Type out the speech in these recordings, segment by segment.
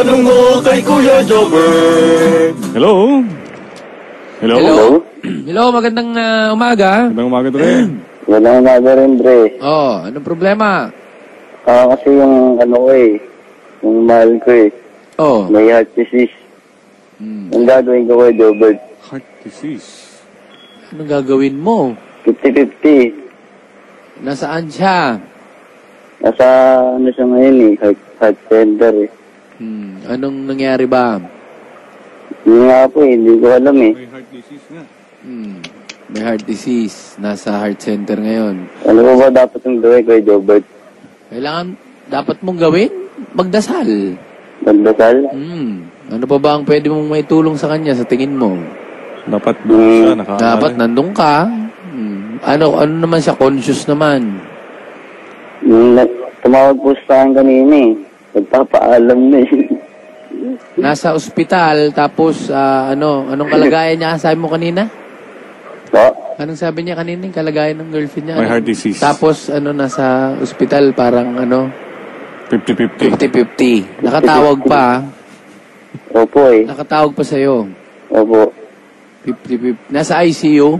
Itanong mo kay Kuya Jobber. Hello? Hello? Hello? Hello, magandang ah, umaga. Magandang umaga rin. Wala umaga rin, Dre. Oh, anong problema? Ah, kasi yung ano ko eh, yung mahal ko eh, Oh. may heart disease. Hmm. Ang gagawin ko kay Jobert, Heart disease. Anong gagawin mo? 50-50. Nasaan siya? Nasa ano siya ngayon eh, heart, heart center eh. Hmm. Anong nangyari ba? Yun nga po eh, hindi ko alam eh. May heart disease nga. Hmm. May heart disease. Nasa heart center ngayon. Ano ba ba dapat yung gawin kay Jobert? Kailangan, dapat mong gawin? Magdasal. Magdasal? Hmm. Ano pa ba ang pwede mong may tulong sa kanya sa tingin mo? Dapat doon siya nakakala. Dapat nandun ka. Hmm. Ano, ano naman siya? Conscious naman. Yung na- tumawag po sa akin kanina eh. Nagpapaalam na eh. Nasa ospital, tapos, ah, ano, anong kalagayan niya? Sabi mo kanina? po? Anong sabi niya kanina? Yung kalagayan ng girlfriend niya? May Ano? heart disease. Tapos, ano, nasa ospital, parang, ano, 50-50. 50-50. Nakatawag pa, ah. Opo eh. nakatawag pa sa'yo. Opo. 50-50. Nasa ICU?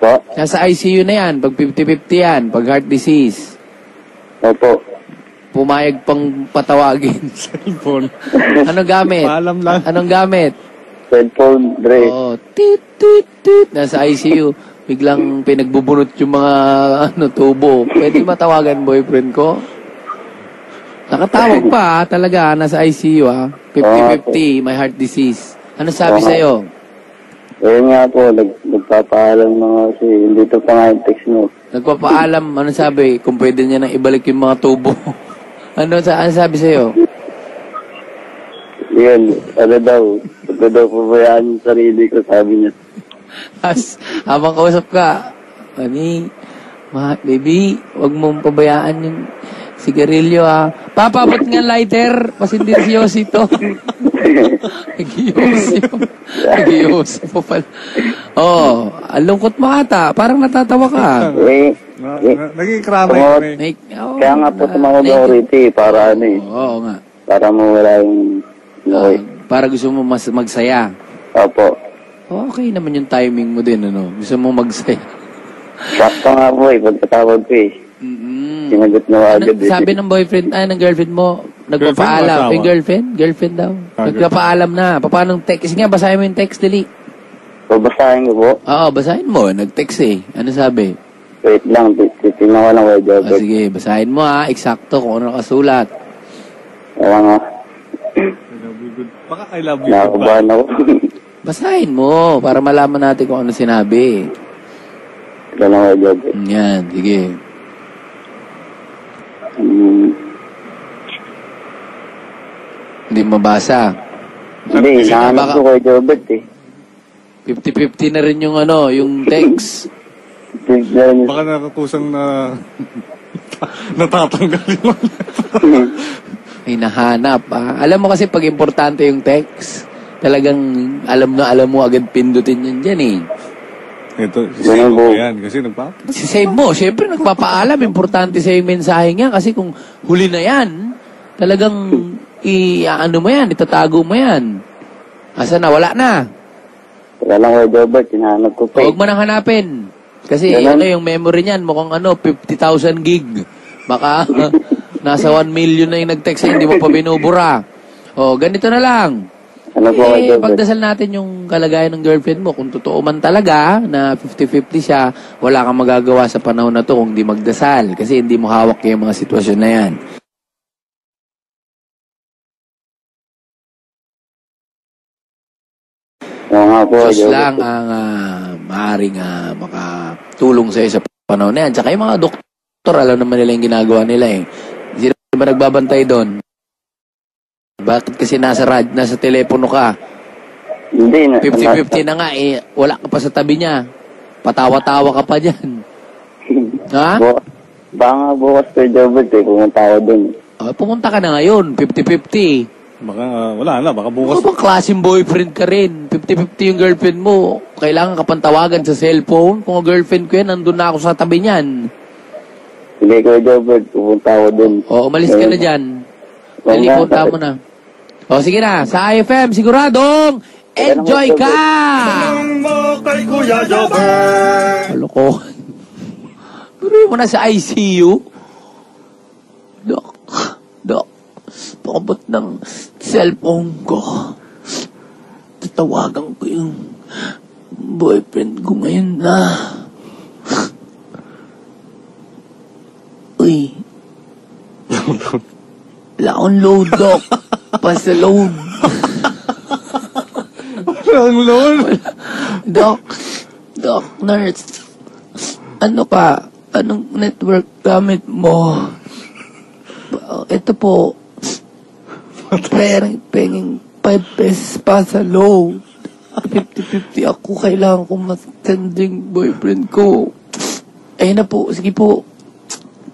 Po? Nasa ICU na yan, pag 50-50 yan, pag heart disease. Opo. Pumayag pang patawagin. Cellphone. Ano gamit? Paalam lang. Anong gamit? Cellphone, Dre. Oh, tit, tit, tit. Nasa ICU. Biglang pinagbubunot yung mga ano tubo. Pwede matawagan boyfriend ko? Nakatawag pa ah, talaga. Nasa ICU ah. 50-50. May heart disease. Ano sabi Oo. sa'yo? Ayun nga po, nag, nagpapaalam na nga kasi hindi to pa nga yung text mo. Nagpapaalam. Ano sabi? Kung pwede niya nang ibalik yung mga tubo. ano, sa, ano sabi sa'yo? Yun, ano daw, huwag ko daw pabayaan yung sarili ko, sabi niya. As, habang kausap ka, Mami, ma, baby, wag mong pabayaan yung sigarilyo ah. Papabot nga lighter, pasindir si Yossi to. Nag-Yossi po. Nag-Yossi po pala. Oh, ang lungkot mo ata. Parang natatawa ka. Eh, naging kramay kami. Oh, kaya nga po tumawag ako rito eh, para ano eh, Oo nga. para mawala yung, ano Ah, para gusto mo mas magsaya. Opo. Okay naman yung timing mo din, ano? Gusto mo magsaya. Sakto nga po eh, pagkatawag ko eh. Mm-mm. Sinagot na Ano, agad eh. sabi ng boyfriend, ay, ng girlfriend mo, nagpapaalam. Girlfriend Yung girlfriend? Girlfriend daw. Ah, Nagpapaalam na. Paano text? Sige nga, basahin mo yung text, dali. Babasahin ko po. Oo, basahin mo. Nag-text eh. Ano sabi? Wait lang, tit- titignan ko lang kay Ah, Jobert. sige, basahin mo ha. Eksakto kung ano nakasulat. Kaya nga, I love you good. Baka I love you good pa. nakakabahan ako. Basahin mo para malaman natin kung ano sinabi. Lang kay Jobert. Mm, Yan, sige. Hmm. Hindi mabasa. Hindi, hinahanap baka- ko kay Jobert eh. 50-50 na rin yung ano, yung text. Baka nakakusang na natatanggal yung Ay, nahanap ah. Alam mo kasi pag importante yung text, talagang alam na alam mo agad pindutin yan dyan eh. Ito, po. ko yan. Kasi nagpap... Si save mo, syempre nagpapaalam, importante sa yung mensahe niya kasi kung huli na yan, talagang i ano mo yan, itatago mo yan. Asa na, wala na. Tignan lang kay Jobert, hinahanap ko pa eh. Huwag mo nang hanapin. Kasi Ganun? ano yung memory niyan, mukhang ano, 50,000 gig. Baka nasa 1 million na yung nag-text hindi mo pa binubura. O, ganito na lang. Ano po Eh, pagdasal natin yung kalagayan ng girlfriend mo. Kung totoo man talaga na 50-50 siya, wala kang magagawa sa panahon na to kung di magdasal. Kasi hindi mo hawak yung mga sitwasyon na yan. Oo nga po Diyos lang ang uh, maaaring ah, makatulong sa'yo sa panahon na yan. Tsaka yung mga doktor, alam naman nila yung ginagawa nila eh. Sino ba nagbabantay doon? Bakit kasi nasa rad, nasa telepono ka? Hindi na. 50-50 na nga eh. Wala ka pa sa tabi niya. Patawa-tawa ka pa dyan. Ha? Bu- baka nga bukas kay Jobert eh, pumunta ako dun. Ah, pumunta ka na ngayon, 50-50. Baka uh, wala na. Baka bukas. Ano bang klaseng boyfriend ka rin? 50-50 yung girlfriend mo. Kailangan ka pang tawagan sa cellphone. Kung girlfriend ko yan, nandun na ako sa tabi niyan. Sige kay Jobert, pupunta ako dun. O, umalis ka na dyan. Oo Dali, punta mo na. O sige na, sa IFM, siguradong enjoy ka! Tanong mo kay Kuya Jobber. Kalokohan. Pero mo na sa ICU. Pakabot ng cellphone ko. Tatawagan ko yung boyfriend ko ngayon na. Uy. Laon load, dok. Pasa load. Ang loon. Doc, Doc, nurse, ano ka? Anong network gamit mo? Ito po, pering, penging 5 pesos pa sa load. 50-50 ako, kailangan ko mas-sending boyfriend ko. Ayun na po, sige po.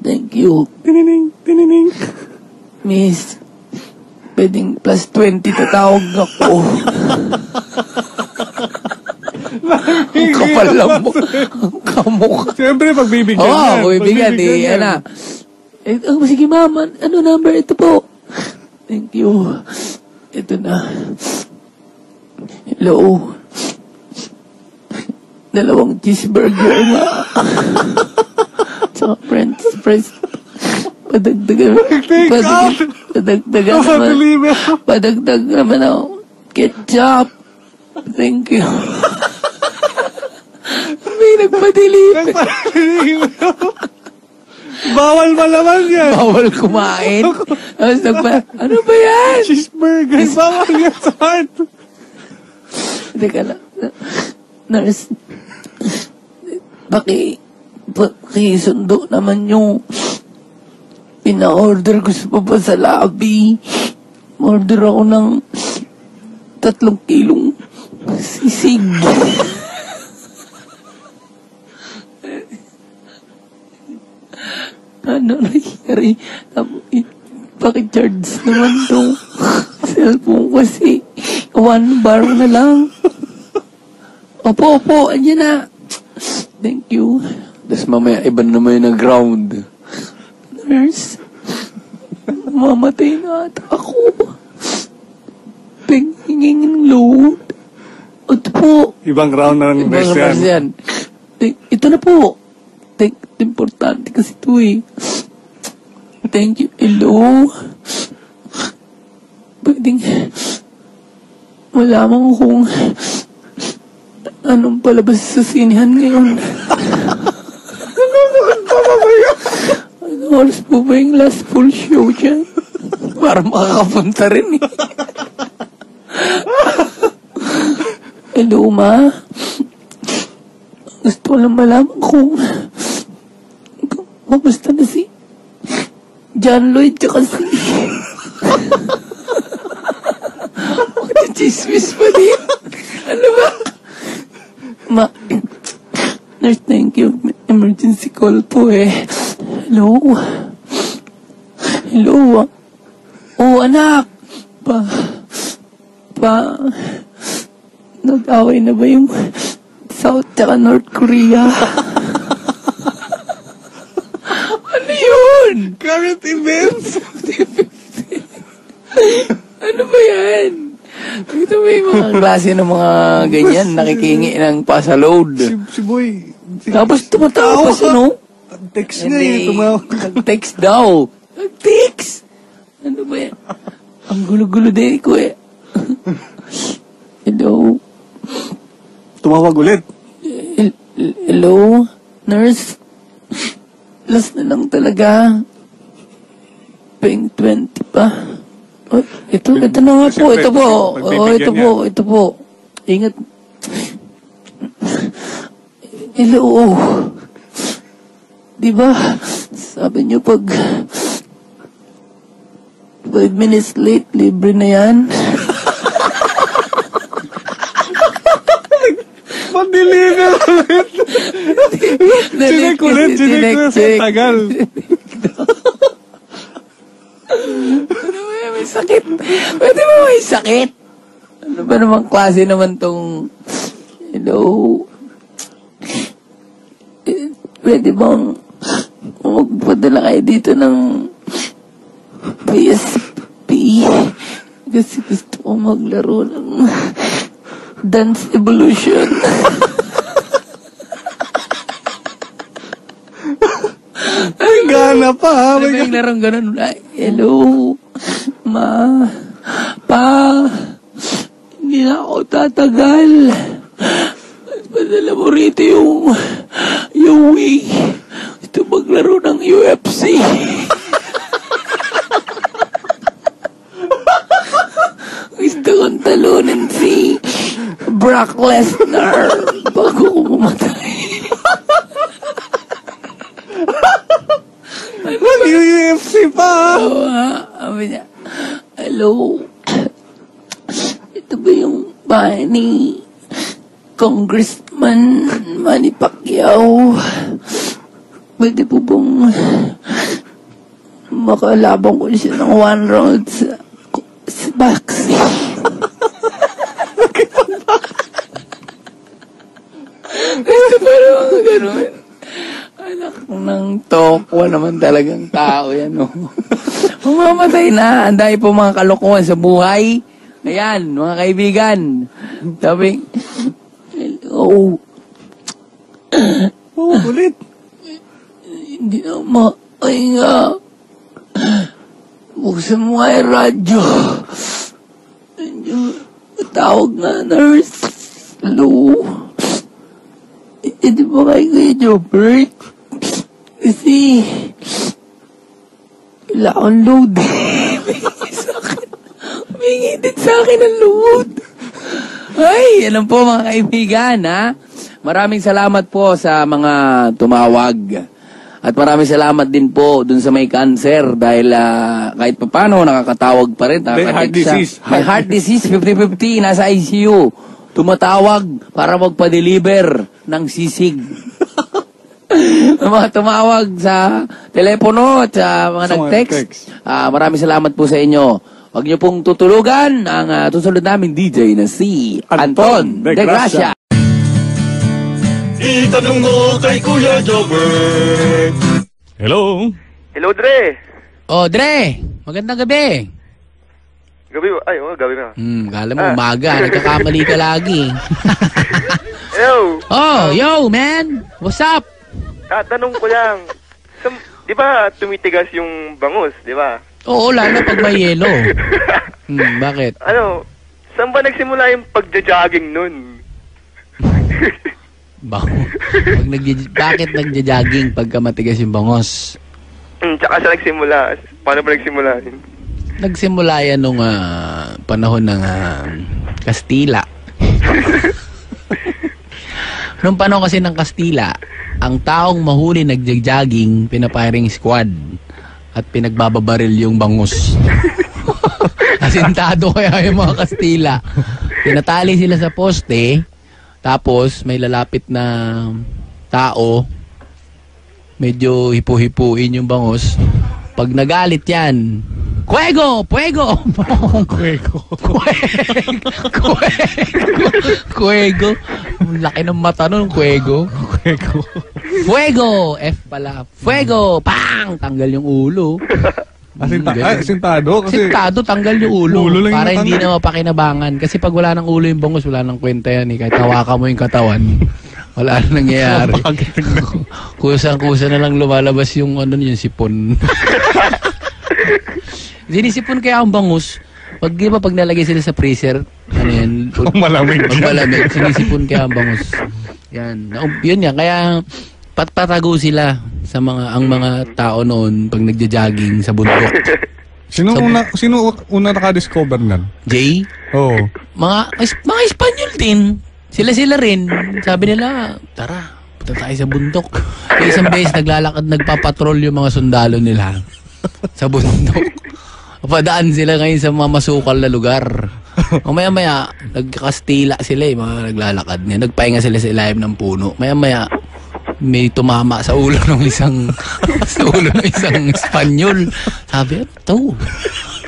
Thank you. Tinining, tinining. Miss, pwedeng plus 20 tatawag ako. Ang kapal lang mo. Ang kamukha. Siyempre, pagbibigyan Oo, yan. oh, bibigyan yan. ano. Eh, oh, sige mama, ano number ito po? Thank you. Ito na. Hello. Dalawang cheeseburger nga. Tsaka french fries. Padagdagan. Padagdagan Sa naman. Padagdag naman ako. Ketchup. Thank you. May nagpa-deliver. Bawal malaman yan. Bawal kumain. Tapos nagpa, ano ba yan? Cheeseburger. Bawal yan sa heart. Teka lang. Nurse, baki, baki sundo naman yung pina-order ko sa baba sa lobby. Order ako ng tatlong kilong sisig. Ano nangyari? Pakicharge naman tong cellphone kasi one bar na lang. Opo, opo, andyan na. Thank you. Tapos mamaya, iba naman yung nag-ground. Nurse, mamatay na ata ako. Pingingin ng load. Ito po. Ibang round na ng Ibang nurse yan. yan. Tek- Ito na po. Importante kasi ito eh. Thank you. Hello? Pwedeng malaman kung anong palabas sa sinihan ngayon. ano oras po ba yung last full show dyan? Para makakapunta rin eh. Hello, ma? Gusto ko lang malaman kung kung kamusta na si John Lloyd tsaka si... Chismis pa din. Ano ba? Ma... Nurse, thank you. Emergency call po eh. Hello? Hello? Oh, anak! Pa... Pa... Nag-away na ba yung South tsaka North Korea? ano yun? Current events. Ano ba yan? Ito ba yung mga klase ng mga ganyan, nakikingi ng pasaload. Si, si Boy. Si, Tapos tumatawa pa siya, no? text na eh. Tumawag. Nag-text daw. Nag-text! Ano ba yan? Ang gulo-gulo din ko eh. Hello? Tumawag ulit. Hel- Hello? Nurse? Last na lang talaga. Ping 20 pa. Oh, ito, ito na nga po, ito po. Oh, ito po, ito po. Ingat. Hello. Di ba? Sabi niyo pag five minutes late, libre na yan. Pa-deliver ulit. Chinek ulit. Chinek na sa tagal. Ano ba yan? May sakit. Pwede mo may sakit. Ano ba namang klase naman tong... Hello? Pwede bang magpadala kayo dito ng PSP? Kasi gusto ko maglaro ng Dance Evolution. Gana pa. Ano May ba yung larong ganun? Hello, ma, pa, hindi na ako tatagal. Padala mo rito yung, yung Wii. Gusto maglaro ng UFC. Gusto kong talunin si Brock Lesnar bago ko pumatay. Mag-UFC pa. Oo nga, sabi niya, hello, ito ba yung bahay ni Congressman Manny Pacquiao? Pwede po bang makalabang ko siya ng one round sa, sa boxing? Gusto pa naman ganun. Ng tokwa naman talagang tao yan, no? Mamamatay na. Ang dahil po mga kalokohan sa buhay. Ayan, mga kaibigan. Sabi, hello, Oo, ulit. hindi na makahinga. Buksan mo nga yung radyo. Tawag na nurse. Hello? Hindi ba kayo kayo Jobert? Kasi akong load. Humingi sa akin. Humingi din sa akin ang load. Ay, alam po mga kaibigan, ha? Maraming salamat po sa mga tumawag. At maraming salamat din po dun sa may cancer dahil ah, kahit papano nakakatawag pa rin. May heart disease. May heart disease, 50-50, nasa ICU. Tumatawag para magpa-deliver ng sisig. Ang mga tumawag sa telepono at sa mga Sa mga nag-text. text. Ah, maraming salamat po sa inyo. Huwag niyo pong tutulugan ang ah, susunod namin DJ na si Anton Anton De De Gracia. Gracia. Itanong mo kay Kuya Jobert. Hello. Hello, Dre. Oh, Dre! Magandang gabi. Gabi ba? Ay, oh, gabi na. Hmm, kala mo umaga. Nagkakamali ka lagi. Hello. oh, yo, man! What's up? Ah, tanong ko lang. Sam, di ba tumitigas yung bangus, di ba? Oo, lalo pag may yelo. Hmm, bakit? Ano, saan ba nagsimula yung pagja-jogging nun? Bango. Pag nagja- bakit nagja-jogging pagka matigas yung bangos? Hmm, tsaka saan nagsimula? Paano ba nagsimula? Nagsimula yan nung ah, panahon ng ah, Kastila. nung panahon kasi ng Kastila, ang taong mahuli nagja-jogging, pinapiring squad at pinagbababaril yung bangus. Asintado kaya yung mga Kastila. Tinatali sila sa poste, tapos may lalapit na tao, medyo hipu-hipuin yung bangus. Pag nagalit yan, Kuego! Puego! Kuego. Kuego. Kuego. Kuego. Ang laki ng mata nun, Kuego. Kuego. Fuego! F pala. Fuego! Pang! Tanggal yung ulo. Asinta ay, sintado kasi Sintado, tanggal yung ulo. Ulo lang yung para hindi natanggal. na mapakinabangan. Kasi pag wala ng ulo yung bangus, wala nang kwenta yan. Eh. Kahit hawakan mo yung katawan, wala na nangyayari. Kusang-kusa na lang lumalabas yung ano yung sipon. Sinisipon kaya ang bangus. Pag di ba pag nalagay sila sa freezer, ano yan? Pag, malamig. pag malamig, sinisipon kaya ang bangus. Yan. Na- Yun yan. Kaya patpatago sila sa mga ang mga tao noon pag nagja-jogging sa bundok. Sino una sino una naka-discover nan? Jay, Oo. mga is- mga Espanyol din. Sila-sila rin. Sabi nila, tara, punta tayo sa bundok. Kaya isang beses naglalakad, nagpapatrol yung mga sundalo nila sa bundok. Padaan sila ngayon sa mga masukal na lugar. Maya-maya, nagkastila sila eh, mga naglalakad niya. Nagpahinga sila sa ilalim ng puno. Maya-maya, may tumama sa ulo ng isang sa ulo ng isang Espanyol. Sabi, ano to?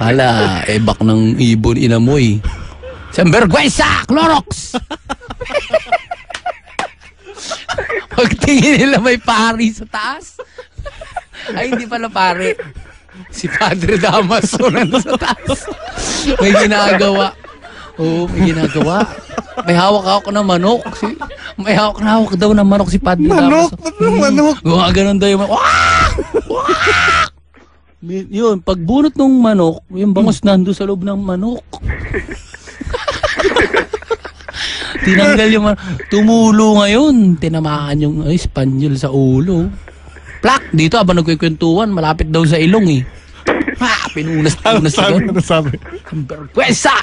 Kala, ebak ng ibon inamoy. Sembergwensa! Clorox! Pagtingin nila may pari sa taas. Ay, hindi pala pari. Si Padre Damaso nandun sa taas. May ginagawa. Oo, may ginagawa. May hawak-hawak na manok. Si, may hawak na hawak daw na manok si Padre Manok? Damaso. Ba't yung manok? Gumaganon daw yung manok. Wah! Wah! Yun, pagbunot ng manok, yung bangos nando sa loob ng manok. Tinanggal yung manok. Tumulo ngayon. Tinamaan yung ay, Espanyol sa ulo. Plak! Dito habang nagkikwentuhan, malapit daw sa ilong eh. Ha! Ano Pinunas-punas sabi? doon. Ano sabi? Vergüenza!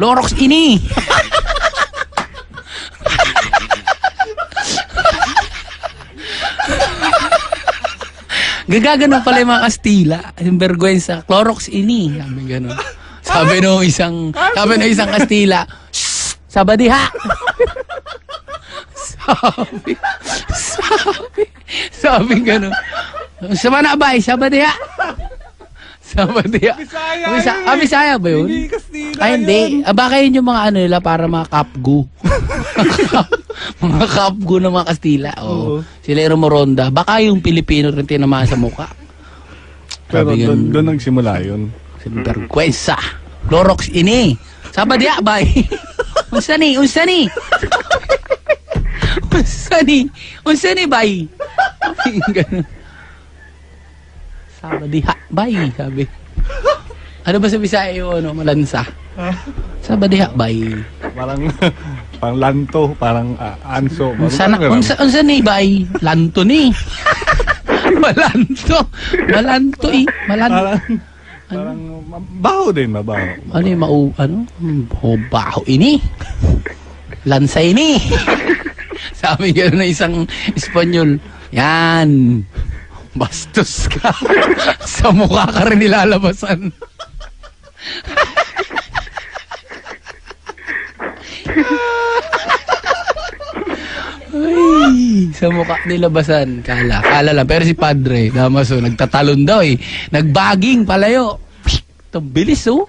Lorox ini! Gagaganon pala yung mga Kastila. Yung vergüenza. Clorox ini. Sabi ganun. Sabi nung isang, sabi nung isang Kastila, Shh! Sabadiha! sabi, sabi, sabi ganun. Sama na ba? Sabadiha! Sabadiha. Bisaya Bisa, yun ah, eh. Bisaya ba yun? Hindi Kastila Ay, hindi. yun. Ah, baka yun yung mga ano nila para mga kapgu. mga kapgu ng mga Kastila. Oo. Oo. Sila yung Moronda. Baka yung Pilipino rin tinamaan sa mukha. Pero doon, doon nagsimula yun. Sinvergüenza. Clorox ini. Sabadya, bay. unsa ni? Unsa ni? unsa ni? Unsa ni, bay? Ganun. Sabadiha, bay, sabi. Ano ba sa Bisaya yung ano, malansa? Sabadiha, bay. Parang, parang lanto, parang ah, anso. Unsa na, Parang- unsa, unsa ni, bay? Lanto ni. Malanto. Malanto, eh. Malanto. Parang, parang baho din, mabaho. Ano yung mau, ano? Oh, baho ini. Lansa ini. Sabi gano'n na isang Espanyol, yan, bastos ka. Sa mukha ka rin nilalabasan. Ay, sa mukha nilabasan. Kala, kala lang. Pero si Padre, Damaso, nagtatalon daw eh. Nagbaging palayo. Ito, bilis oh.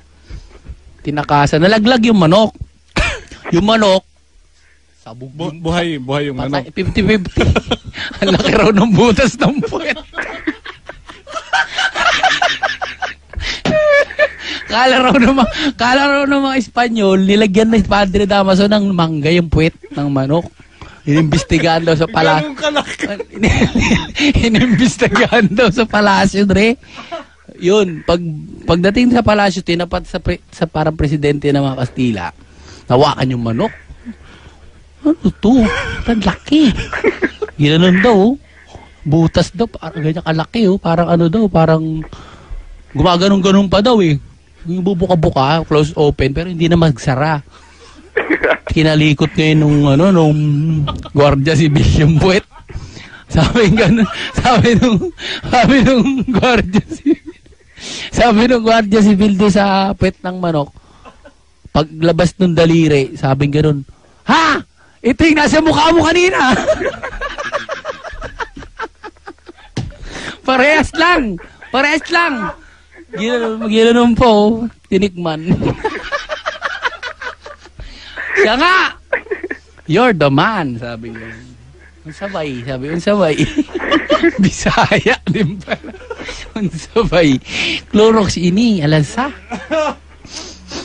Tinakasan. Nalaglag yung manok. yung manok, sabog Bu- buhay, buhay yung ano. Patay, 50-50. Ang laki raw ng butas ng puwet. kala raw ng mga, kala raw ng mga Espanyol, nilagyan ng Padre Damaso ng mangga yung puwet ng manok. Inimbestigahan daw sa pala. Ganun kalaki. Inimbestigahan daw sa palasyo, Dre. Yun, pag pagdating sa palasyo, tinapat sa, pre, sa parang presidente ng mga Kastila, nawakan yung manok. Ano to? Ang laki. Ginanon daw. Butas daw. Parang ganyan kalaki. Oh. Parang ano daw. Parang gumaganong-ganong pa daw eh. Yung bubuka-buka, close open, pero hindi na magsara. Kinalikot ngayon nung, ano, nung gwardiya si yung buwet. Sabi ganun, sabi nung, sabi nung gwardiya civil, sabi nung gwardiya civil doon sa puwet ng manok, paglabas ng daliri, sabi ganun, Ha! Ito yung nasa mukha mo kanina! Parehas lang! Parehas lang! Ginanon, po, tinikman. Siya nga! You're the man, sabi niya. Unsabay, sabi, unsabay. Bisaya din pala. Unsabay. Clorox ini, alansa.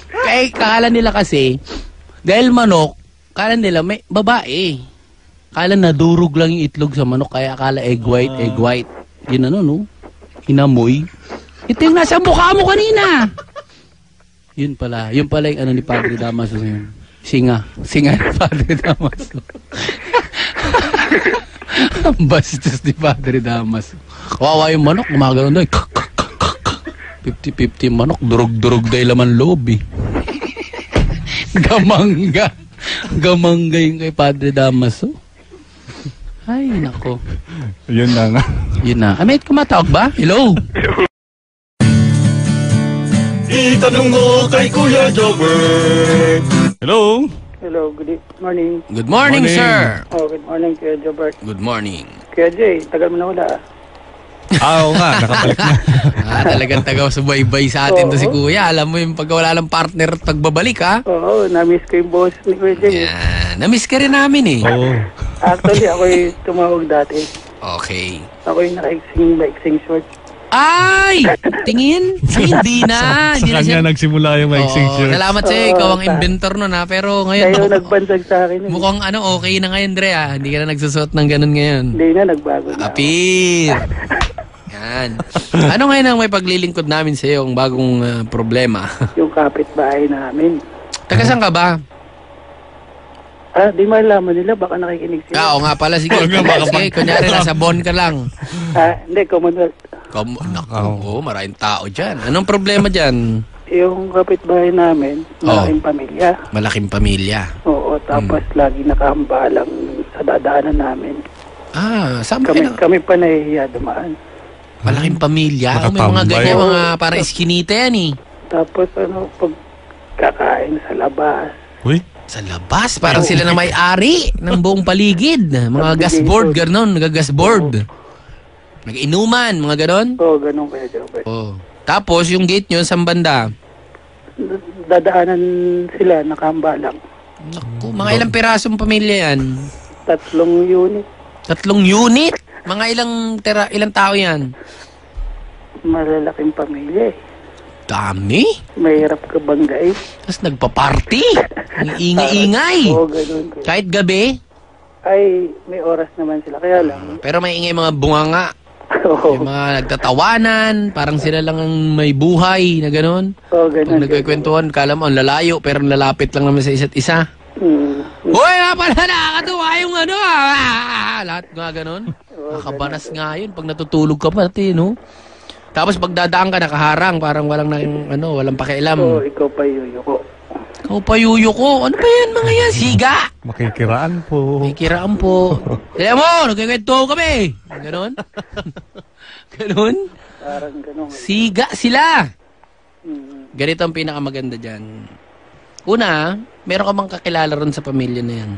Kaya kala nila kasi, dahil manok, kala nila may babae. Kala nadurog lang yung itlog sa manok, kaya akala egg white, egg white. Yun ano, no? Inamoy. Ito yung nasa mukha mo kanina. Yun pala. Yun pala yung ano ni Padre Damaso yun. Singa. Singa ni Padre Damaso. Ang bastos ni Padre Damaso. Kawawa yung manok. Gumagano daw. Kak, kak, kak, kak, kak. 50-50 manok. Durog-durog yung laman loob eh. Gamangga. Gamangga yung kay Padre Damaso. Ay, nako. Yun na nga. Yun na. Ah, may kumatawag ba? Hello? Itanong mo kay Kuya Jobber. Hello? Hello, good e- morning. Good morning, Morning. sir. Oh, good morning, Kuya Jobert. Good morning. Kuya Jay, tagal mo na wala. Ah. Ah, oo nga, nakabalik na. Ah, talagang taga subaybay sa atin to si. Kuya. Alam mo yung pag wala lang partner at pagbabalik ha. Oo, na-miss ko yung boss ni Kuya Jay. Yan. Na-miss ka rin namin eh. Oo. Actually, ako yung tumawag dati. Okay. Ako yung naka-exing, ba-exing short. Ay! Tingin? Ay, hindi na. Sa Hindi na kanya nagsimula yung mixing Oo, shirt. Salamat sa'yo. Ikaw ang inventor nun ha. Pero ngayon, Kayo nagbansag sa akin. eh. mukhang ano, okay na ngayon, Dre ah. Hindi ka na nagsusot ng ganun ngayon. Hindi na, nagbago na. ako. Apir! Yan. Ano ngayon ang may paglilingkod namin sa iyo, ang bagong ah, problema? Yung kapitbahay namin. Taga saan ka ba? Ah, di malaman nila, baka nakikinig sila. Ah, oo nga pala. Sige, Oo nga, baka sige pag- kunyari nasa Bon ka lang. Ah, hindi, Commonwealth. Kom, naku, Oo. oh, maraming tao dyan. Anong problema dyan? Yung kapitbahay namin, malaking pamilya. Malaking pamilya. Oo, tapos Hmm. lagi nakahambalang sa dadaanan namin. Ah, saan ba Kami, kayo? kami pa nahihiya dumaan. Malaking pamilya. Oh, may mga Nakatambay. ganyan, mga para iskinita yan eh. Tapos ano, pag kakain sa labas, Uy, Sa labas, parang sila na may-ari ng buong paligid. Mga gasboard, gano'n, nagagasboard. Nag-inuman, mga gano'n. oo, ganun kaya Jobert. Oh. Tapos, yung gate nyo, sa banda. Dadaanan sila, nakahambalang. Naku, mga ilang pirasong pamilya yan. Tatlong unit, Tatlong unit. Mga ilang tera, ilang tao yan. malalaking pamilya eh. Dami. Mahirap ka banggay. Tapos nagpa-party. Ang ingay-ingay. Oo, ganun. Kahit gabi. Ay, may oras naman sila. Kaya lang, Pero may ingay mga bunganga. oo, Yung mga nagtatawanan. Parang sila lang ang may buhay na gano'n. oo, Pag ganun. nagkikwentuhan, kala mo, ang lalayo, pero lalapit lang naman sa isa't isa. Hoy, nga pala, nakakatuwa yung ano, ah! Lahat nga ganun. Nakabanas nga yun pag natutulog ka pati, no? Tapos pag dadaan ka, nakaharang, parang walang, na, ano, walang pakialam. Oo, ikaw pa yuyuko. Ikaw pa yuyo ko. Ano ba yan, mga yan? Siga! makikiraan po. May kiraan po. Kaya mo, nagkikwento kami. Ganon? Ganon? Parang ganun. Siga sila. Hmm. Ganito ang pinakamaganda dyan. Una, meron ka bang kakilala ron sa pamilya na yan?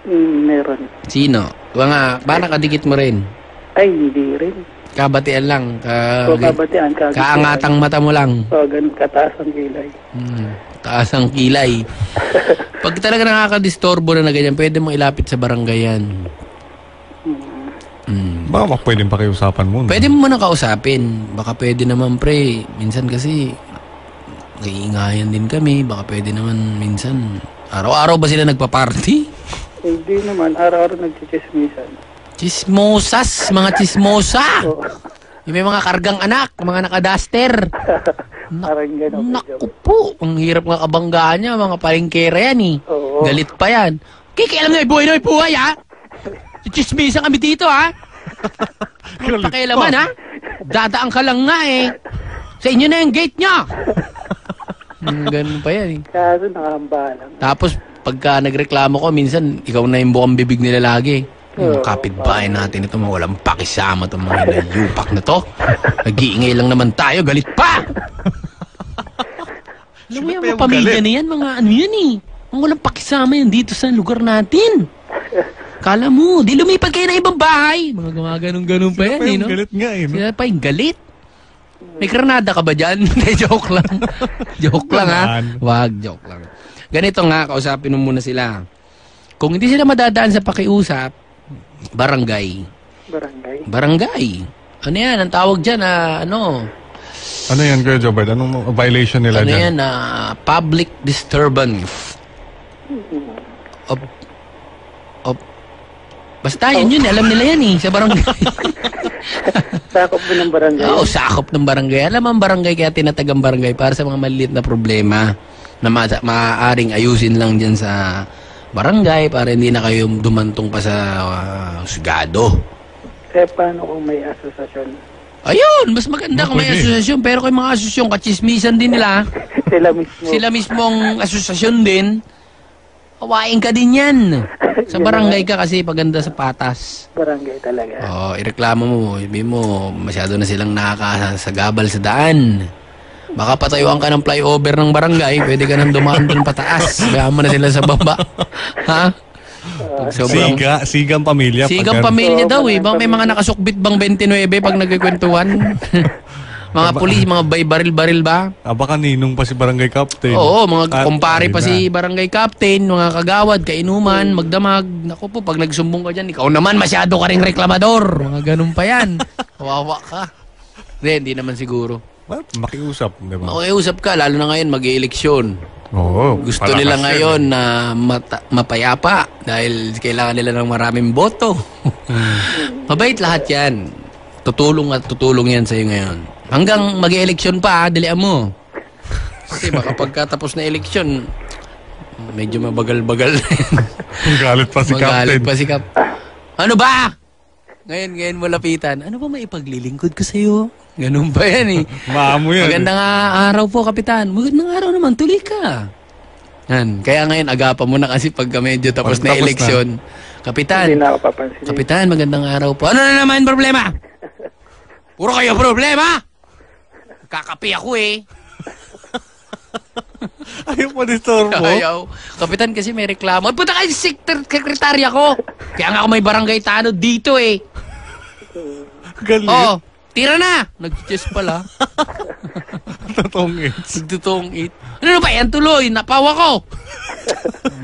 Hmm, meron. Sino? Mga, ba nakadikit mo rin? Ay, hindi rin. Kabatian lang. Ka, So, kabatian ka. kaangatang mata mo lang. Oo, ganun kataas ang kilay. Hmm, taas ang kilay. Pag talaga nakakadistorbo na na ganyan, pwede mo ilapit sa barangay yan. Hmm. Baka pwedeng pakiusapan mo. no? Pwede mo muna kausapin. Baka pwede naman, pre. Minsan kasi, naiingayan din kami. Baka pwede naman, minsan. Araw-araw ba sila nagpa-party? Hindi naman, araw-araw nagchichismisan. Chismosas, mga chismosa. Oo, Yung may mga kargang anak, mga nakadaster. parang ganun. Naku po, ang hirap nga kabanggaan niya, mga palengkera yan eh. Oo. Galit pa yan. Kikialam na yung buhay na yung buhay ha. Chismisan kami dito ha. Walang pakialaman ha. Dadaan ka lang nga eh. Sa inyo na yung gate niya. Hmm, Ganun pa yan eh. Kaso nakahambalang. Tapos pagka nagreklamo ko, minsan ikaw na yung bukang bibig nila lagi. Yung kapitbahay natin ito, mga walang pakisama itong mga hinayupak na to. Nag-iingay lang naman tayo, galit pa! Alam mo yan, mga pamilya na yan, mga ano yan eh. Mga walang pakisama yan dito sa lugar natin. Kala mo, di lumipat kayo na ibang bahay. Mga gumaganon-ganon pa yan Pa eh, yung no? galit nga eh. no? Sila pa yung galit. May granada ka ba dyan? Joke lang. joke lang ha. Wag, joke lang. Ganito nga, kausapin mo muna sila. Kung hindi sila madadaan sa pakiusap, barangay. Barangay. Barangay. Ano yan? Ang tawag dyan, ah, ano? Ano yan, Kuya Jobert? Anong violation nila Ano dyan? yan? ah, public disturbance. Of, of, basta yun yun, alam nila yan eh, sa barangay. Sakop mo ng barangay. Oo, sakop ng barangay. Alam mo ang barangay kaya tinatagang barangay para sa mga maliit na problema na ma- maaaring ayusin lang dyan sa barangay para hindi na kayo dumantong pa sa uh, sugado. Eh, paano kung may asosasyon? Ayun, mas maganda kung may asosasyon. Pero kung mga asosasyon, kachismisan din nila, Sila mismo. sila mismong asosasyon din, hawain ka din yan. Sa barangay ka kasi paganda sa patas. Barangay talaga. Oo, ireklamo mo. Sabi mo, masyado na silang nakakasagabal sa daan. Baka patayuan ka ng flyover ng barangay, pwede ka nang dumaan dun pataas. Bayaan mo na sila sa baba. ha? Pag sobrang... Siga, sigang pamilya. Sigang pag- pamilya daw eh. Bang may mga nakasukbit bang 29 pag nagkikwentuhan? mga pulis, mga bay baril-baril ba? Ah, baka ninong pa si barangay captain. Oo, mga Ah, kumpare pa si barangay captain, mga kagawad, kainuman, magdamag. Naku po, pag nagsumbong ka dyan, ikaw naman masyado ka ring reklamador. Mga ganun pa yan. Kawawa ka. Hindi, hindi naman siguro. Well, makiusap, di ba? Makiusap ka, lalo na ngayon mag-eleksyon. Oo. Gusto nila ngayon eh. na mata- mapayapa dahil kailangan nila ng maraming boto. Mabait lahat yan. Tutulong at tutulong yan sa'yo ngayon. Hanggang mag-eleksyon pa, ha, dalian mo. Kasi baka pagkatapos na eleksyon, medyo mabagal-bagal na yan. Galit pa si Magalit Captain. pa si Cap. Ano ba? Ngayon, ngayon mo lapitan. Ano ba may ipaglilingkod ko sa'yo? Ganun ba yan eh? Maamo yan. Magandang ah, araw po, Kapitan. Magandang araw naman, tuloy ka. Yan. Kaya ngayon, agapan mo na kasi pagka medyo tapos Pag na tapos na. eleksyon. Kapitan, Hindi na ako papansin. Kapitan, magandang araw po. Ano na naman problema? Puro kayo problema? Kakapi ako eh. Ayaw mo disturbo. Ayaw. Kapitan kasi may reklamo. Ay, punta kayo sa sekretarya ko. Kaya nga ako may barangay tanod dito eh. Galit. Oh, tira na. Nag-chess pala. Totoong it's. Nagtutong it. Ano na ba yan tuloy? Napawa ko.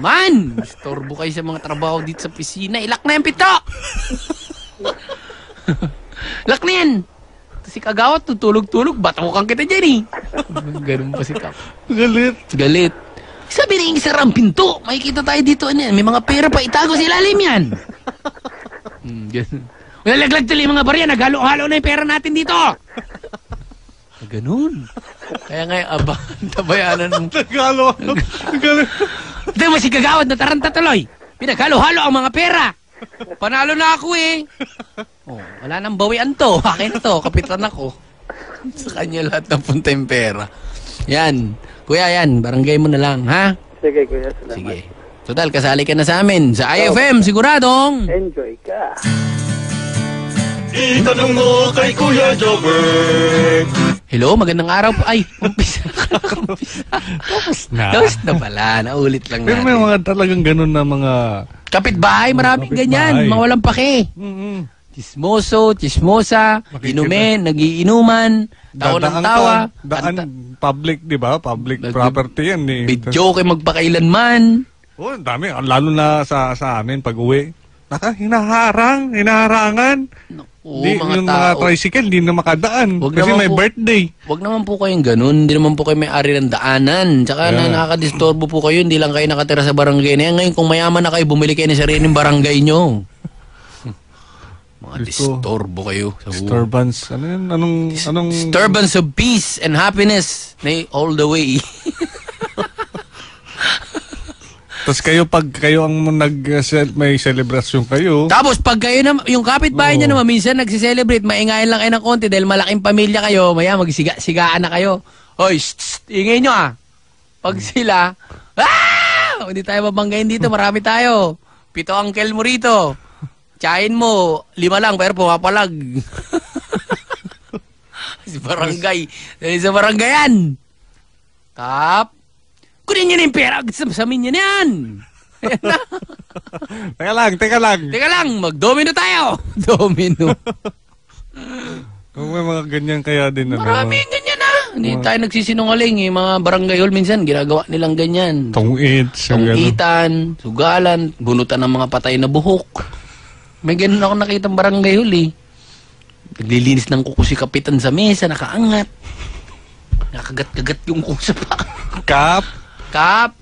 Man, istorbo kayo sa mga trabaho dito sa pisina. Ilak na yung pito. Lak na yan. Si Kagawat, tutulog-tulog. Batukan kita dyan eh. Ganun pa si Kap. Galit. Galit. Sabi na yung isara ang pinto. Makikita tayo dito. Ano yan? May mga pera pa itago sa ilalim yan. Hmm, ganun. Malalaglag tuloy yung mga barya. Naghalo-halo na yung pera natin dito. Ganun. Kaya ngayon, aba, tabayanan mo. Nagalo. Galit. Ito mo si Kagawad na taranta tuloy. Pinaghalo-halo ang mga pera. Panalo na ako eh. Oh, wala nang bawian to. Akin to. Kapitan ako. Sa kanya lahat ng punta yung pera. Yan. Kuya, yan. Barangay mo na lang, ha? Sige, kuya. Salamat. Sige. Total, kasali ka na sa amin. Sa IFM, siguradong. Enjoy ka. Itanong mo kay Kuya Jobber. Hello, magandang araw po. Ay, umpisa na. Tapos na. Tapos na pala. Naulit lang Pero may natin. mga talagang ganun na mga... Kapitbahay, maraming Kapitbahay. ganyan. Mawalang pake. Mm-mm. Chismoso, chismosa, Makikita. inumin, nagiinuman, tawa ng tawa, ka, Daan, public, di ba? Public Nag- property yan eh. video kay magpakailanman. Oh, ang dami. Lalo na sa sa amin pag uwi. Naka, hinaharang, hinaharangan. Oo, Di, mga yung mga tao. tricycle, di na makadaan. Wag kasi may po. birthday. Huwag naman po kayong ganun. Hindi naman po kayo may-ari ng daanan. Tsaka na Yeah. nakakadisturbo po kayo. Hindi lang kayo nakatira sa barangay na yan. Ngayon, kung mayaman na kayo, bumili kayo ng sariling barangay nyo. Mga ko. disturbo kayo. Sa. Disturbance. Ano yun? Anong, anong... Disturbance of peace and happiness. Na all the way. Tapos kayo, pag kayo ang nag, may celebration kayo, Tapos pag kayo na, yung kapitbahay niya naman, minsan nagsiselebrate, maingayan lang kayo ng konti dahil malaking pamilya kayo, maya magsiga-sigaan na kayo. Hoy, ingay nyo ah. Pag sila, ah! Hindi tayo mabanggain dito, marami tayo. Pito uncle mo rito. Tsahin mo, lima lang, pero pumapalag. si barangay. Dahil sa barangayan. Kap, kunin nyo na yung pera. Sasamin nyo na yan. Ayan na. teka lang, teka lang. Teka lang, mag-domino tayo. Domino. Kung may mga ganyan kaya din, ano, Marami yung ganyan ah. Hindi tayo nagsisinungaling eh. Mga barangay hall minsan, ginagawa nilang ganyan. yung ano. Tungitan, sugalan, bunutan ng mga patay na buhok. May ganun ako nakita barangay hall eh. Naglilinis ng kuko si kapitan sa mesa, nakaangat. Nakagat-kagat yung kuko sa pa. Kap, Kap!